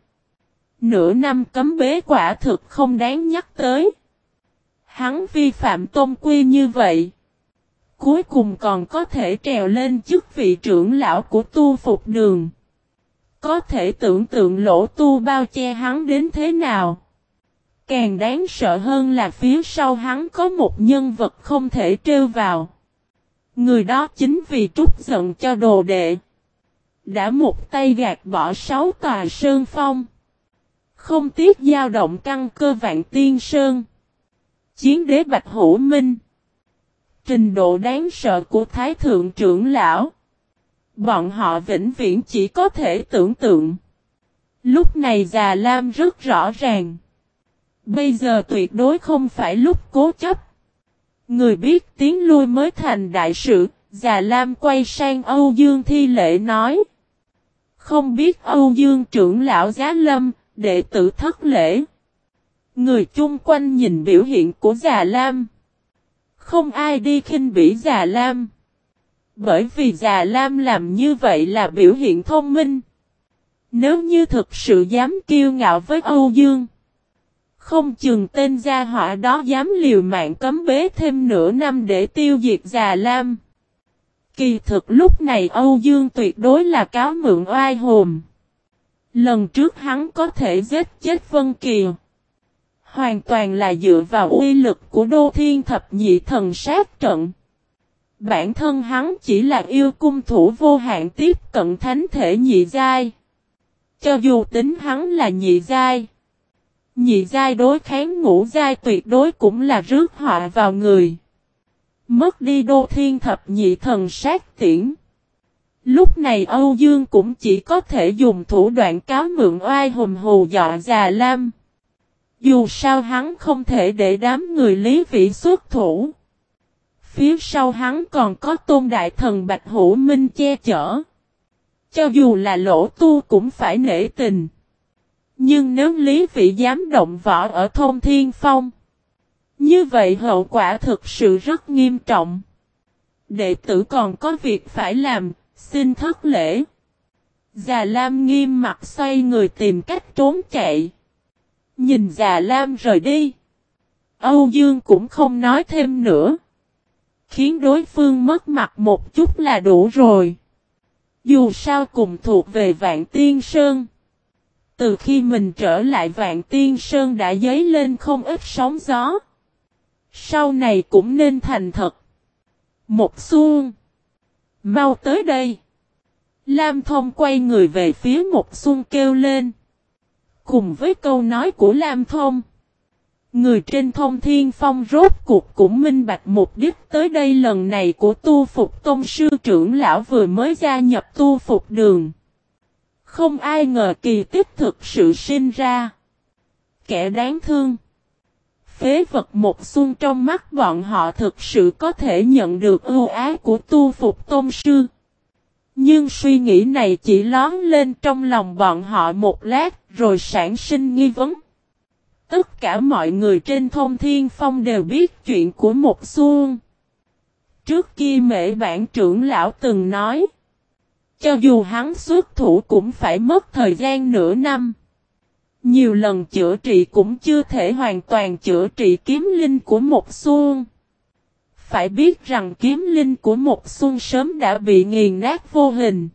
[SPEAKER 1] Nửa năm cấm bế quả thực không đáng nhắc tới. Hắn vi phạm tôn quy như vậy. Cuối cùng còn có thể trèo lên chức vị trưởng lão của tu phục đường. Có thể tưởng tượng lỗ tu bao che hắn đến thế nào. Càng đáng sợ hơn là phía sau hắn có một nhân vật không thể trêu vào. Người đó chính vì trút giận cho đồ đệ. Đã một tay gạt bỏ sáu tòa sơn phong. Không tiếc dao động căn cơ vạn tiên sơn. Chiến đế Bạch Hữu Minh. Trình độ đáng sợ của Thái Thượng trưởng lão. Bọn họ vĩnh viễn chỉ có thể tưởng tượng. Lúc này già Lam rất rõ ràng. Bây giờ tuyệt đối không phải lúc cố chấp. Người biết tiếng lui mới thành đại sự, già Lam quay sang Âu Dương Thi Lệ nói. Không biết Âu Dương trưởng lão giá lâm, đệ tử thất lễ. Người chung quanh nhìn biểu hiện của già Lam. Không ai đi khinh bỉ già Lam. Bởi vì già Lam làm như vậy là biểu hiện thông minh. Nếu như thực sự dám kiêu ngạo với Âu Dương. Không chừng tên gia họa đó dám liều mạng cấm bế thêm nửa năm để tiêu diệt già Lam. Kỳ thực lúc này Âu Dương tuyệt đối là cáo mượn oai hồn. Lần trước hắn có thể giết chết Vân Kiều. Hoàn toàn là dựa vào uy lực của Đô Thiên Thập Nhị Thần sát trận. Bản thân hắn chỉ là yêu cung thủ vô hạn tiếp cận thánh thể nhị giai. Cho dù tính hắn là nhị giai. Nhị giai đối kháng ngũ giai tuyệt đối cũng là rước họa vào người. Mất đi đô thiên thập nhị thần sát tiễn. Lúc này Âu Dương cũng chỉ có thể dùng thủ đoạn cáo mượn oai hùng hù dọa già lam. Dù sao hắn không thể để đám người lý vị xuất thủ. Phía sau hắn còn có tôn đại thần Bạch Hữu Minh che chở. Cho dù là lỗ tu cũng phải nể tình. Nhưng nếu Lý Vị dám động võ ở thôn Thiên Phong. Như vậy hậu quả thực sự rất nghiêm trọng. Đệ tử còn có việc phải làm, xin thất lễ. Già Lam nghiêm mặt xoay người tìm cách trốn chạy. Nhìn Già Lam rời đi. Âu Dương cũng không nói thêm nữa. Khiến đối phương mất mặt một chút là đủ rồi. Dù sao cùng thuộc về Vạn Tiên Sơn. Từ khi mình trở lại Vạn Tiên Sơn đã dấy lên không ít sóng gió. Sau này cũng nên thành thật. Một xuông. Mau tới đây. Lam Thông quay người về phía một xuông kêu lên. Cùng với câu nói của Lam Thông. Người trên thông thiên phong rốt cuộc cũng minh bạch mục đích tới đây lần này của tu phục tôn sư trưởng lão vừa mới gia nhập tu phục đường. Không ai ngờ kỳ tích thực sự sinh ra. Kẻ đáng thương. Phế vật một xuân trong mắt bọn họ thực sự có thể nhận được ưu ái của tu phục tôn sư. Nhưng suy nghĩ này chỉ lón lên trong lòng bọn họ một lát rồi sản sinh nghi vấn. Tất cả mọi người trên thông thiên phong đều biết chuyện của một xuông. Trước kia mẹ bản trưởng lão từng nói. Cho dù hắn xuất thủ cũng phải mất thời gian nửa năm. Nhiều lần chữa trị cũng chưa thể hoàn toàn chữa trị kiếm linh của một xuông. Phải biết rằng kiếm linh của một xuân sớm đã bị nghiền nát vô hình.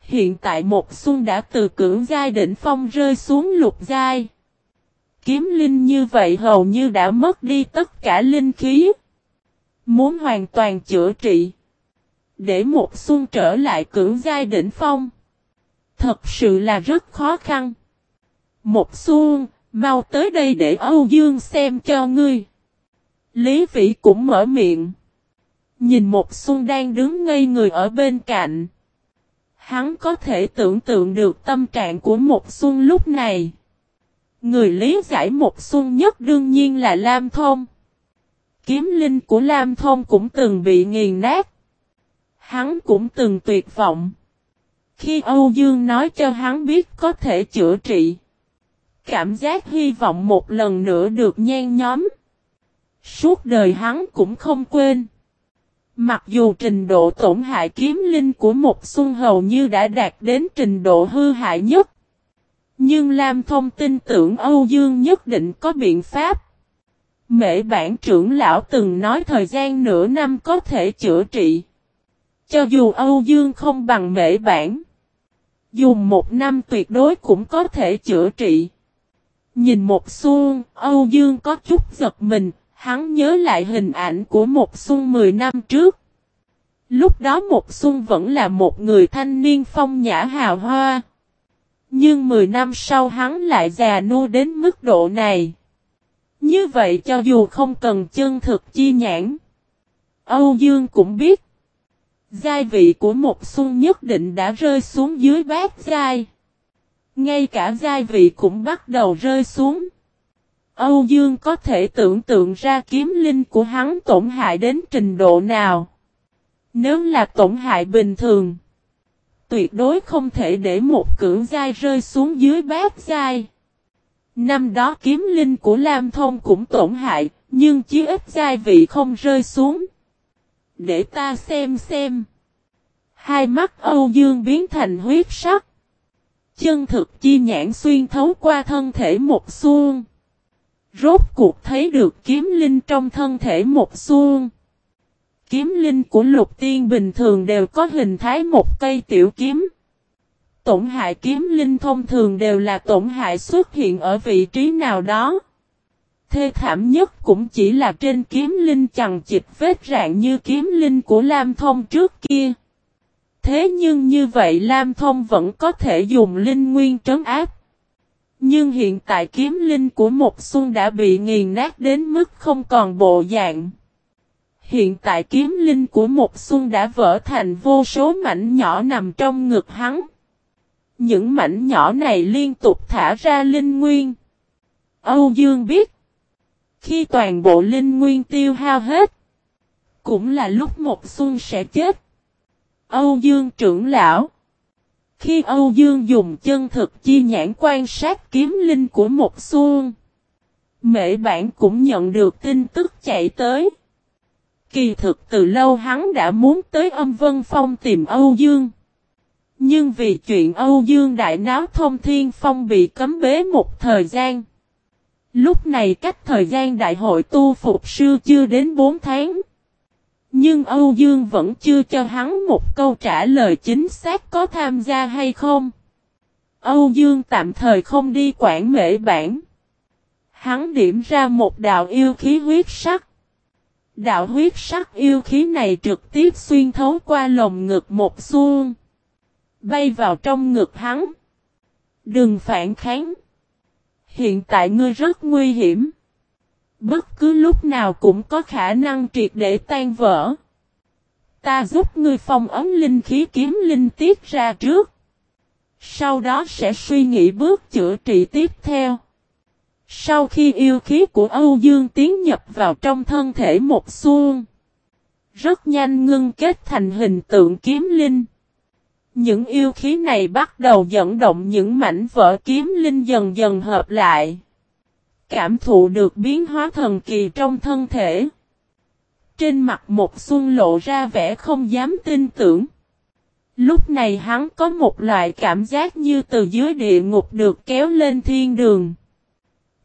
[SPEAKER 1] Hiện tại một xuân đã từ cưỡng giai đỉnh phong rơi xuống lục giai. Kiếm linh như vậy hầu như đã mất đi tất cả linh khí. Muốn hoàn toàn chữa trị. Để một xuân trở lại cưỡng giai đỉnh phong. Thật sự là rất khó khăn. Một xuân, mau tới đây để Âu Dương xem cho ngươi. Lý Vĩ cũng mở miệng. Nhìn một xuân đang đứng ngây người ở bên cạnh. Hắn có thể tưởng tượng được tâm trạng của một xuân lúc này. Người lý giải một xuân nhất đương nhiên là Lam Thông. Kiếm linh của Lam Thông cũng từng bị nghiền nát. Hắn cũng từng tuyệt vọng. Khi Âu Dương nói cho hắn biết có thể chữa trị. Cảm giác hy vọng một lần nữa được nhen nhóm. Suốt đời hắn cũng không quên. Mặc dù trình độ tổn hại kiếm linh của một xuân hầu như đã đạt đến trình độ hư hại nhất. Nhưng Lam Thông tin tưởng Âu Dương nhất định có biện pháp. Mễ bản trưởng lão từng nói thời gian nửa năm có thể chữa trị. Cho dù Âu Dương không bằng mễ bản. Dùng một năm tuyệt đối cũng có thể chữa trị. Nhìn một xuân, Âu Dương có chút giật mình, hắn nhớ lại hình ảnh của một xuân 10 năm trước. Lúc đó một xuân vẫn là một người thanh niên phong nhã hào hoa. Nhưng 10 năm sau hắn lại già nua đến mức độ này. Như vậy cho dù không cần chân thực chi nhãn. Âu Dương cũng biết. Giai vị của một xuân nhất định đã rơi xuống dưới bát giai. Ngay cả giai vị cũng bắt đầu rơi xuống. Âu Dương có thể tưởng tượng ra kiếm linh của hắn tổn hại đến trình độ nào. Nếu là tổn hại bình thường, tuyệt đối không thể để một cưỡng giai rơi xuống dưới bát giai. Năm đó kiếm linh của Lam Thông cũng tổn hại, nhưng chí ít giai vị không rơi xuống. Để ta xem xem. Hai mắt Âu Dương biến thành huyết sắc. Chân thực chi nhãn xuyên thấu qua thân thể một xuông. Rốt cuộc thấy được kiếm linh trong thân thể một xuông. Kiếm linh của lục tiên bình thường đều có hình thái một cây tiểu kiếm. Tổn hại kiếm linh thông thường đều là tổn hại xuất hiện ở vị trí nào đó. Thê thảm nhất cũng chỉ là trên kiếm linh chằng chịch vết rạn như kiếm linh của Lam Thông trước kia. Thế nhưng như vậy Lam Thông vẫn có thể dùng linh nguyên trấn áp. Nhưng hiện tại kiếm linh của một xuân đã bị nghiền nát đến mức không còn bộ dạng. Hiện tại kiếm linh của một xuân đã vỡ thành vô số mảnh nhỏ nằm trong ngực hắn. Những mảnh nhỏ này liên tục thả ra linh nguyên. Âu Dương biết. Khi toàn bộ linh nguyên tiêu hao hết. Cũng là lúc một xuân sẽ chết. Âu Dương trưởng lão. Khi Âu Dương dùng chân thực chi nhãn quan sát kiếm linh của một xuân. Mễ bản cũng nhận được tin tức chạy tới. Kỳ thực từ lâu hắn đã muốn tới âm vân phong tìm Âu Dương. Nhưng vì chuyện Âu Dương Đại Náo Thông Thiên Phong bị cấm bế một thời gian. Lúc này cách thời gian đại hội tu phục sư chưa đến 4 tháng. Nhưng Âu Dương vẫn chưa cho hắn một câu trả lời chính xác có tham gia hay không. Âu Dương tạm thời không đi quản mễ bản. Hắn điểm ra một đạo yêu khí huyết sắc. Đạo huyết sắc yêu khí này trực tiếp xuyên thấu qua lồng ngực một xuông. Bay vào trong ngực hắn. Đừng phản kháng. Hiện tại ngươi rất nguy hiểm. Bất cứ lúc nào cũng có khả năng triệt để tan vỡ. Ta giúp ngươi phong ấm linh khí kiếm linh tiết ra trước. Sau đó sẽ suy nghĩ bước chữa trị tiếp theo. Sau khi yêu khí của Âu Dương tiến nhập vào trong thân thể một xuông. Rất nhanh ngưng kết thành hình tượng kiếm linh. Những yêu khí này bắt đầu dẫn động những mảnh vỡ kiếm linh dần dần hợp lại. Cảm thụ được biến hóa thần kỳ trong thân thể. Trên mặt một xuân lộ ra vẻ không dám tin tưởng. Lúc này hắn có một loại cảm giác như từ dưới địa ngục được kéo lên thiên đường.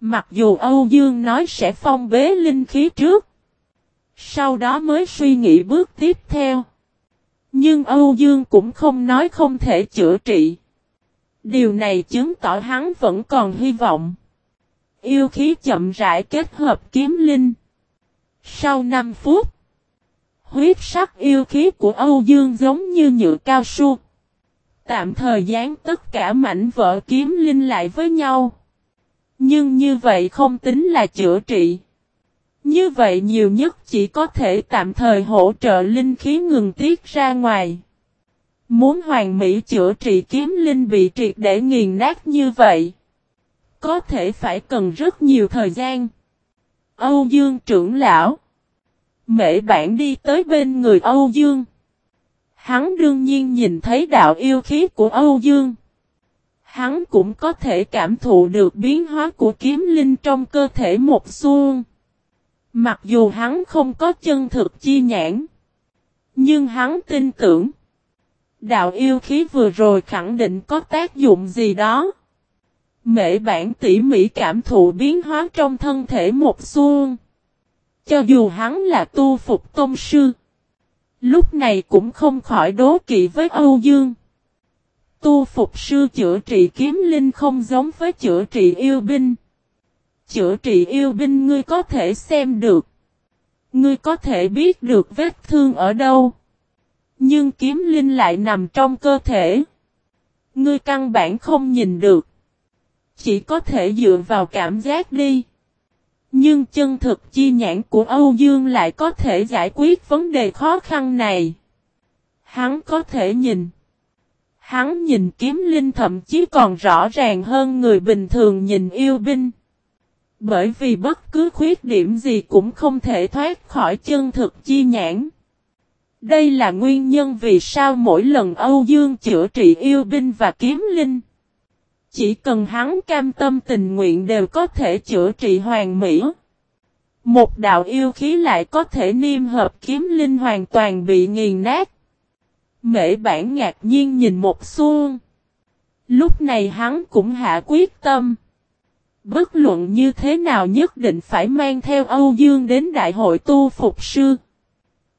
[SPEAKER 1] Mặc dù Âu Dương nói sẽ phong bế linh khí trước. Sau đó mới suy nghĩ bước tiếp theo. Nhưng Âu Dương cũng không nói không thể chữa trị. Điều này chứng tỏ hắn vẫn còn hy vọng. Yêu khí chậm rãi kết hợp kiếm linh. Sau 5 phút, huyết sắc yêu khí của Âu Dương giống như nhựa cao su. Tạm thời dán tất cả mảnh vỡ kiếm linh lại với nhau. Nhưng như vậy không tính là chữa trị. Như vậy nhiều nhất chỉ có thể tạm thời hỗ trợ linh khí ngừng tiết ra ngoài. Muốn hoàn mỹ chữa trị kiếm linh bị triệt để nghiền nát như vậy. Có thể phải cần rất nhiều thời gian. Âu Dương trưởng lão. Mễ bản đi tới bên người Âu Dương. Hắn đương nhiên nhìn thấy đạo yêu khí của Âu Dương. Hắn cũng có thể cảm thụ được biến hóa của kiếm linh trong cơ thể một xuông. Mặc dù hắn không có chân thực chi nhãn. Nhưng hắn tin tưởng. Đạo yêu khí vừa rồi khẳng định có tác dụng gì đó. Mễ bản tỉ mỉ cảm thụ biến hóa trong thân thể một xuông. Cho dù hắn là tu phục tôn sư. Lúc này cũng không khỏi đố kỵ với Âu Dương. Tu phục sư chữa trị kiếm linh không giống với chữa trị yêu binh. Chữa trị yêu binh ngươi có thể xem được. Ngươi có thể biết được vết thương ở đâu. Nhưng kiếm linh lại nằm trong cơ thể. Ngươi căn bản không nhìn được. Chỉ có thể dựa vào cảm giác đi. Nhưng chân thực chi nhãn của Âu Dương lại có thể giải quyết vấn đề khó khăn này. Hắn có thể nhìn. Hắn nhìn kiếm linh thậm chí còn rõ ràng hơn người bình thường nhìn yêu binh. Bởi vì bất cứ khuyết điểm gì cũng không thể thoát khỏi chân thực chi nhãn. Đây là nguyên nhân vì sao mỗi lần Âu Dương chữa trị yêu binh và kiếm linh. Chỉ cần hắn cam tâm tình nguyện đều có thể chữa trị hoàng mỹ. Một đạo yêu khí lại có thể niêm hợp kiếm linh hoàn toàn bị nghiền nát. Mễ bản ngạc nhiên nhìn một xuông. Lúc này hắn cũng hạ quyết tâm. Bất luận như thế nào nhất định phải mang theo Âu Dương đến đại hội tu phục sư.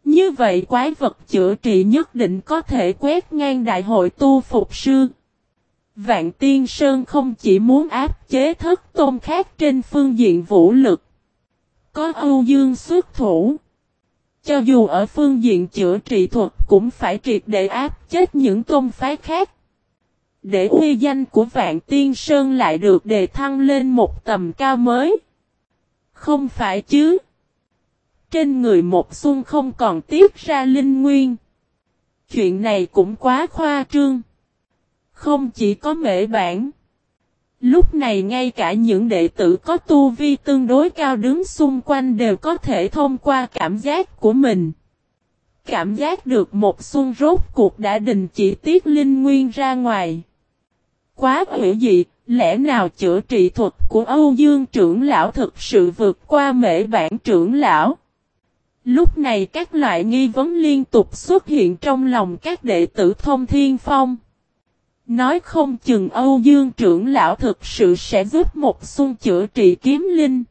[SPEAKER 1] Như vậy quái vật chữa trị nhất định có thể quét ngang đại hội tu phục sư. Vạn Tiên Sơn không chỉ muốn áp chế thất tôn khác trên phương diện vũ lực. Có Âu Dương xuất thủ. Cho dù ở phương diện chữa trị thuật cũng phải triệt để áp chết những tôn phái khác. Để uy danh của Vạn Tiên Sơn lại được đề thăng lên một tầm cao mới. Không phải chứ. Trên người một xuân không còn tiếp ra linh nguyên. Chuyện này cũng quá khoa trương. Không chỉ có mễ bản. Lúc này ngay cả những đệ tử có tu vi tương đối cao đứng xung quanh đều có thể thông qua cảm giác của mình. Cảm giác được một xuân rốt cuộc đã đình chỉ tiết linh nguyên ra ngoài. Quá hữu dị, lẽ nào chữa trị thuật của Âu Dương trưởng lão thực sự vượt qua mễ bản trưởng lão? Lúc này các loại nghi vấn liên tục xuất hiện trong lòng các đệ tử thông thiên phong. Nói không chừng Âu Dương trưởng lão thực sự sẽ giúp một xuân chữa trị kiếm linh.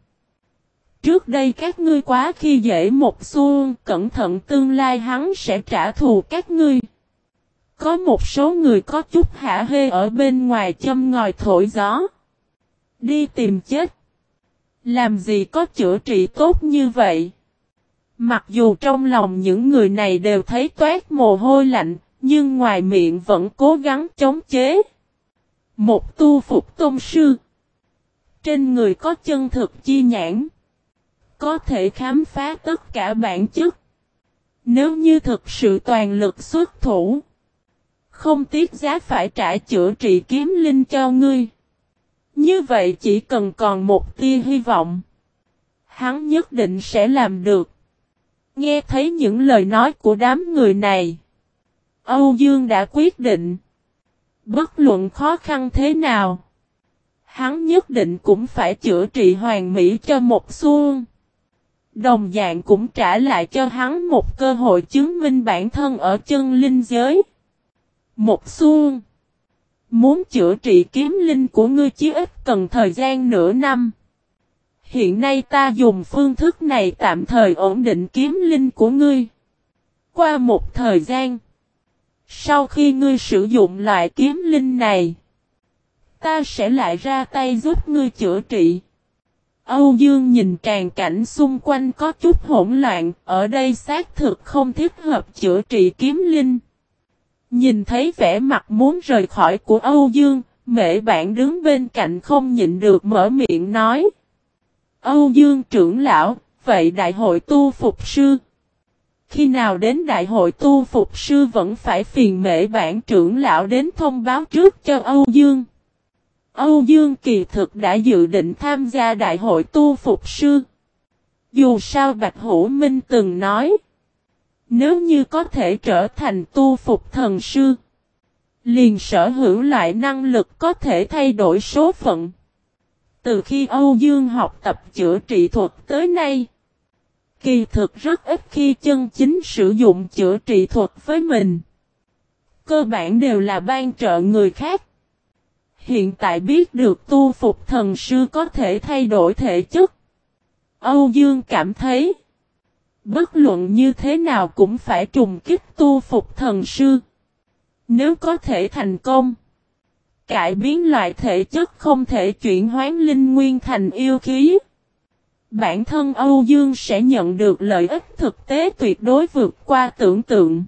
[SPEAKER 1] Trước đây các ngươi quá khi dễ một xuân, cẩn thận tương lai hắn sẽ trả thù các ngươi. Có một số người có chút hạ hê ở bên ngoài châm ngòi thổi gió. Đi tìm chết. Làm gì có chữa trị tốt như vậy? Mặc dù trong lòng những người này đều thấy toát mồ hôi lạnh, nhưng ngoài miệng vẫn cố gắng chống chế. Một tu phục tôn sư. Trên người có chân thực chi nhãn. Có thể khám phá tất cả bản chất. Nếu như thực sự toàn lực xuất thủ. Không tiếc giá phải trả chữa trị kiếm linh cho ngươi. Như vậy chỉ cần còn một tia hy vọng. Hắn nhất định sẽ làm được. Nghe thấy những lời nói của đám người này. Âu Dương đã quyết định. Bất luận khó khăn thế nào. Hắn nhất định cũng phải chữa trị hoàn mỹ cho một xuông. Đồng dạng cũng trả lại cho hắn một cơ hội chứng minh bản thân ở chân linh giới. Một xuông. Muốn chữa trị kiếm linh của ngươi chí ít cần thời gian nửa năm. Hiện nay ta dùng phương thức này tạm thời ổn định kiếm linh của ngươi. Qua một thời gian. Sau khi ngươi sử dụng loại kiếm linh này. Ta sẽ lại ra tay giúp ngươi chữa trị. Âu Dương nhìn tràn cảnh xung quanh có chút hỗn loạn. Ở đây xác thực không thích hợp chữa trị kiếm linh. Nhìn thấy vẻ mặt muốn rời khỏi của Âu Dương. Mẹ bạn đứng bên cạnh không nhịn được mở miệng nói. Âu Dương trưởng lão, vậy đại hội tu phục sư. Khi nào đến đại hội tu phục sư vẫn phải phiền mễ bản trưởng lão đến thông báo trước cho Âu Dương. Âu Dương kỳ thực đã dự định tham gia đại hội tu phục sư. Dù sao Bạch Hữu Minh từng nói. Nếu như có thể trở thành tu phục thần sư. Liền sở hữu loại năng lực có thể thay đổi số phận. Từ khi Âu Dương học tập chữa trị thuật tới nay, kỳ thực rất ít khi chân chính sử dụng chữa trị thuật với mình. Cơ bản đều là ban trợ người khác. Hiện tại biết được tu phục thần sư có thể thay đổi thể chất. Âu Dương cảm thấy, Bất luận như thế nào cũng phải trùng kích tu phục thần sư. Nếu có thể thành công, cải biến loại thể chất không thể chuyển hoán linh nguyên thành yêu khí. Bản thân Âu Dương sẽ nhận được lợi ích thực tế tuyệt đối vượt qua tưởng tượng.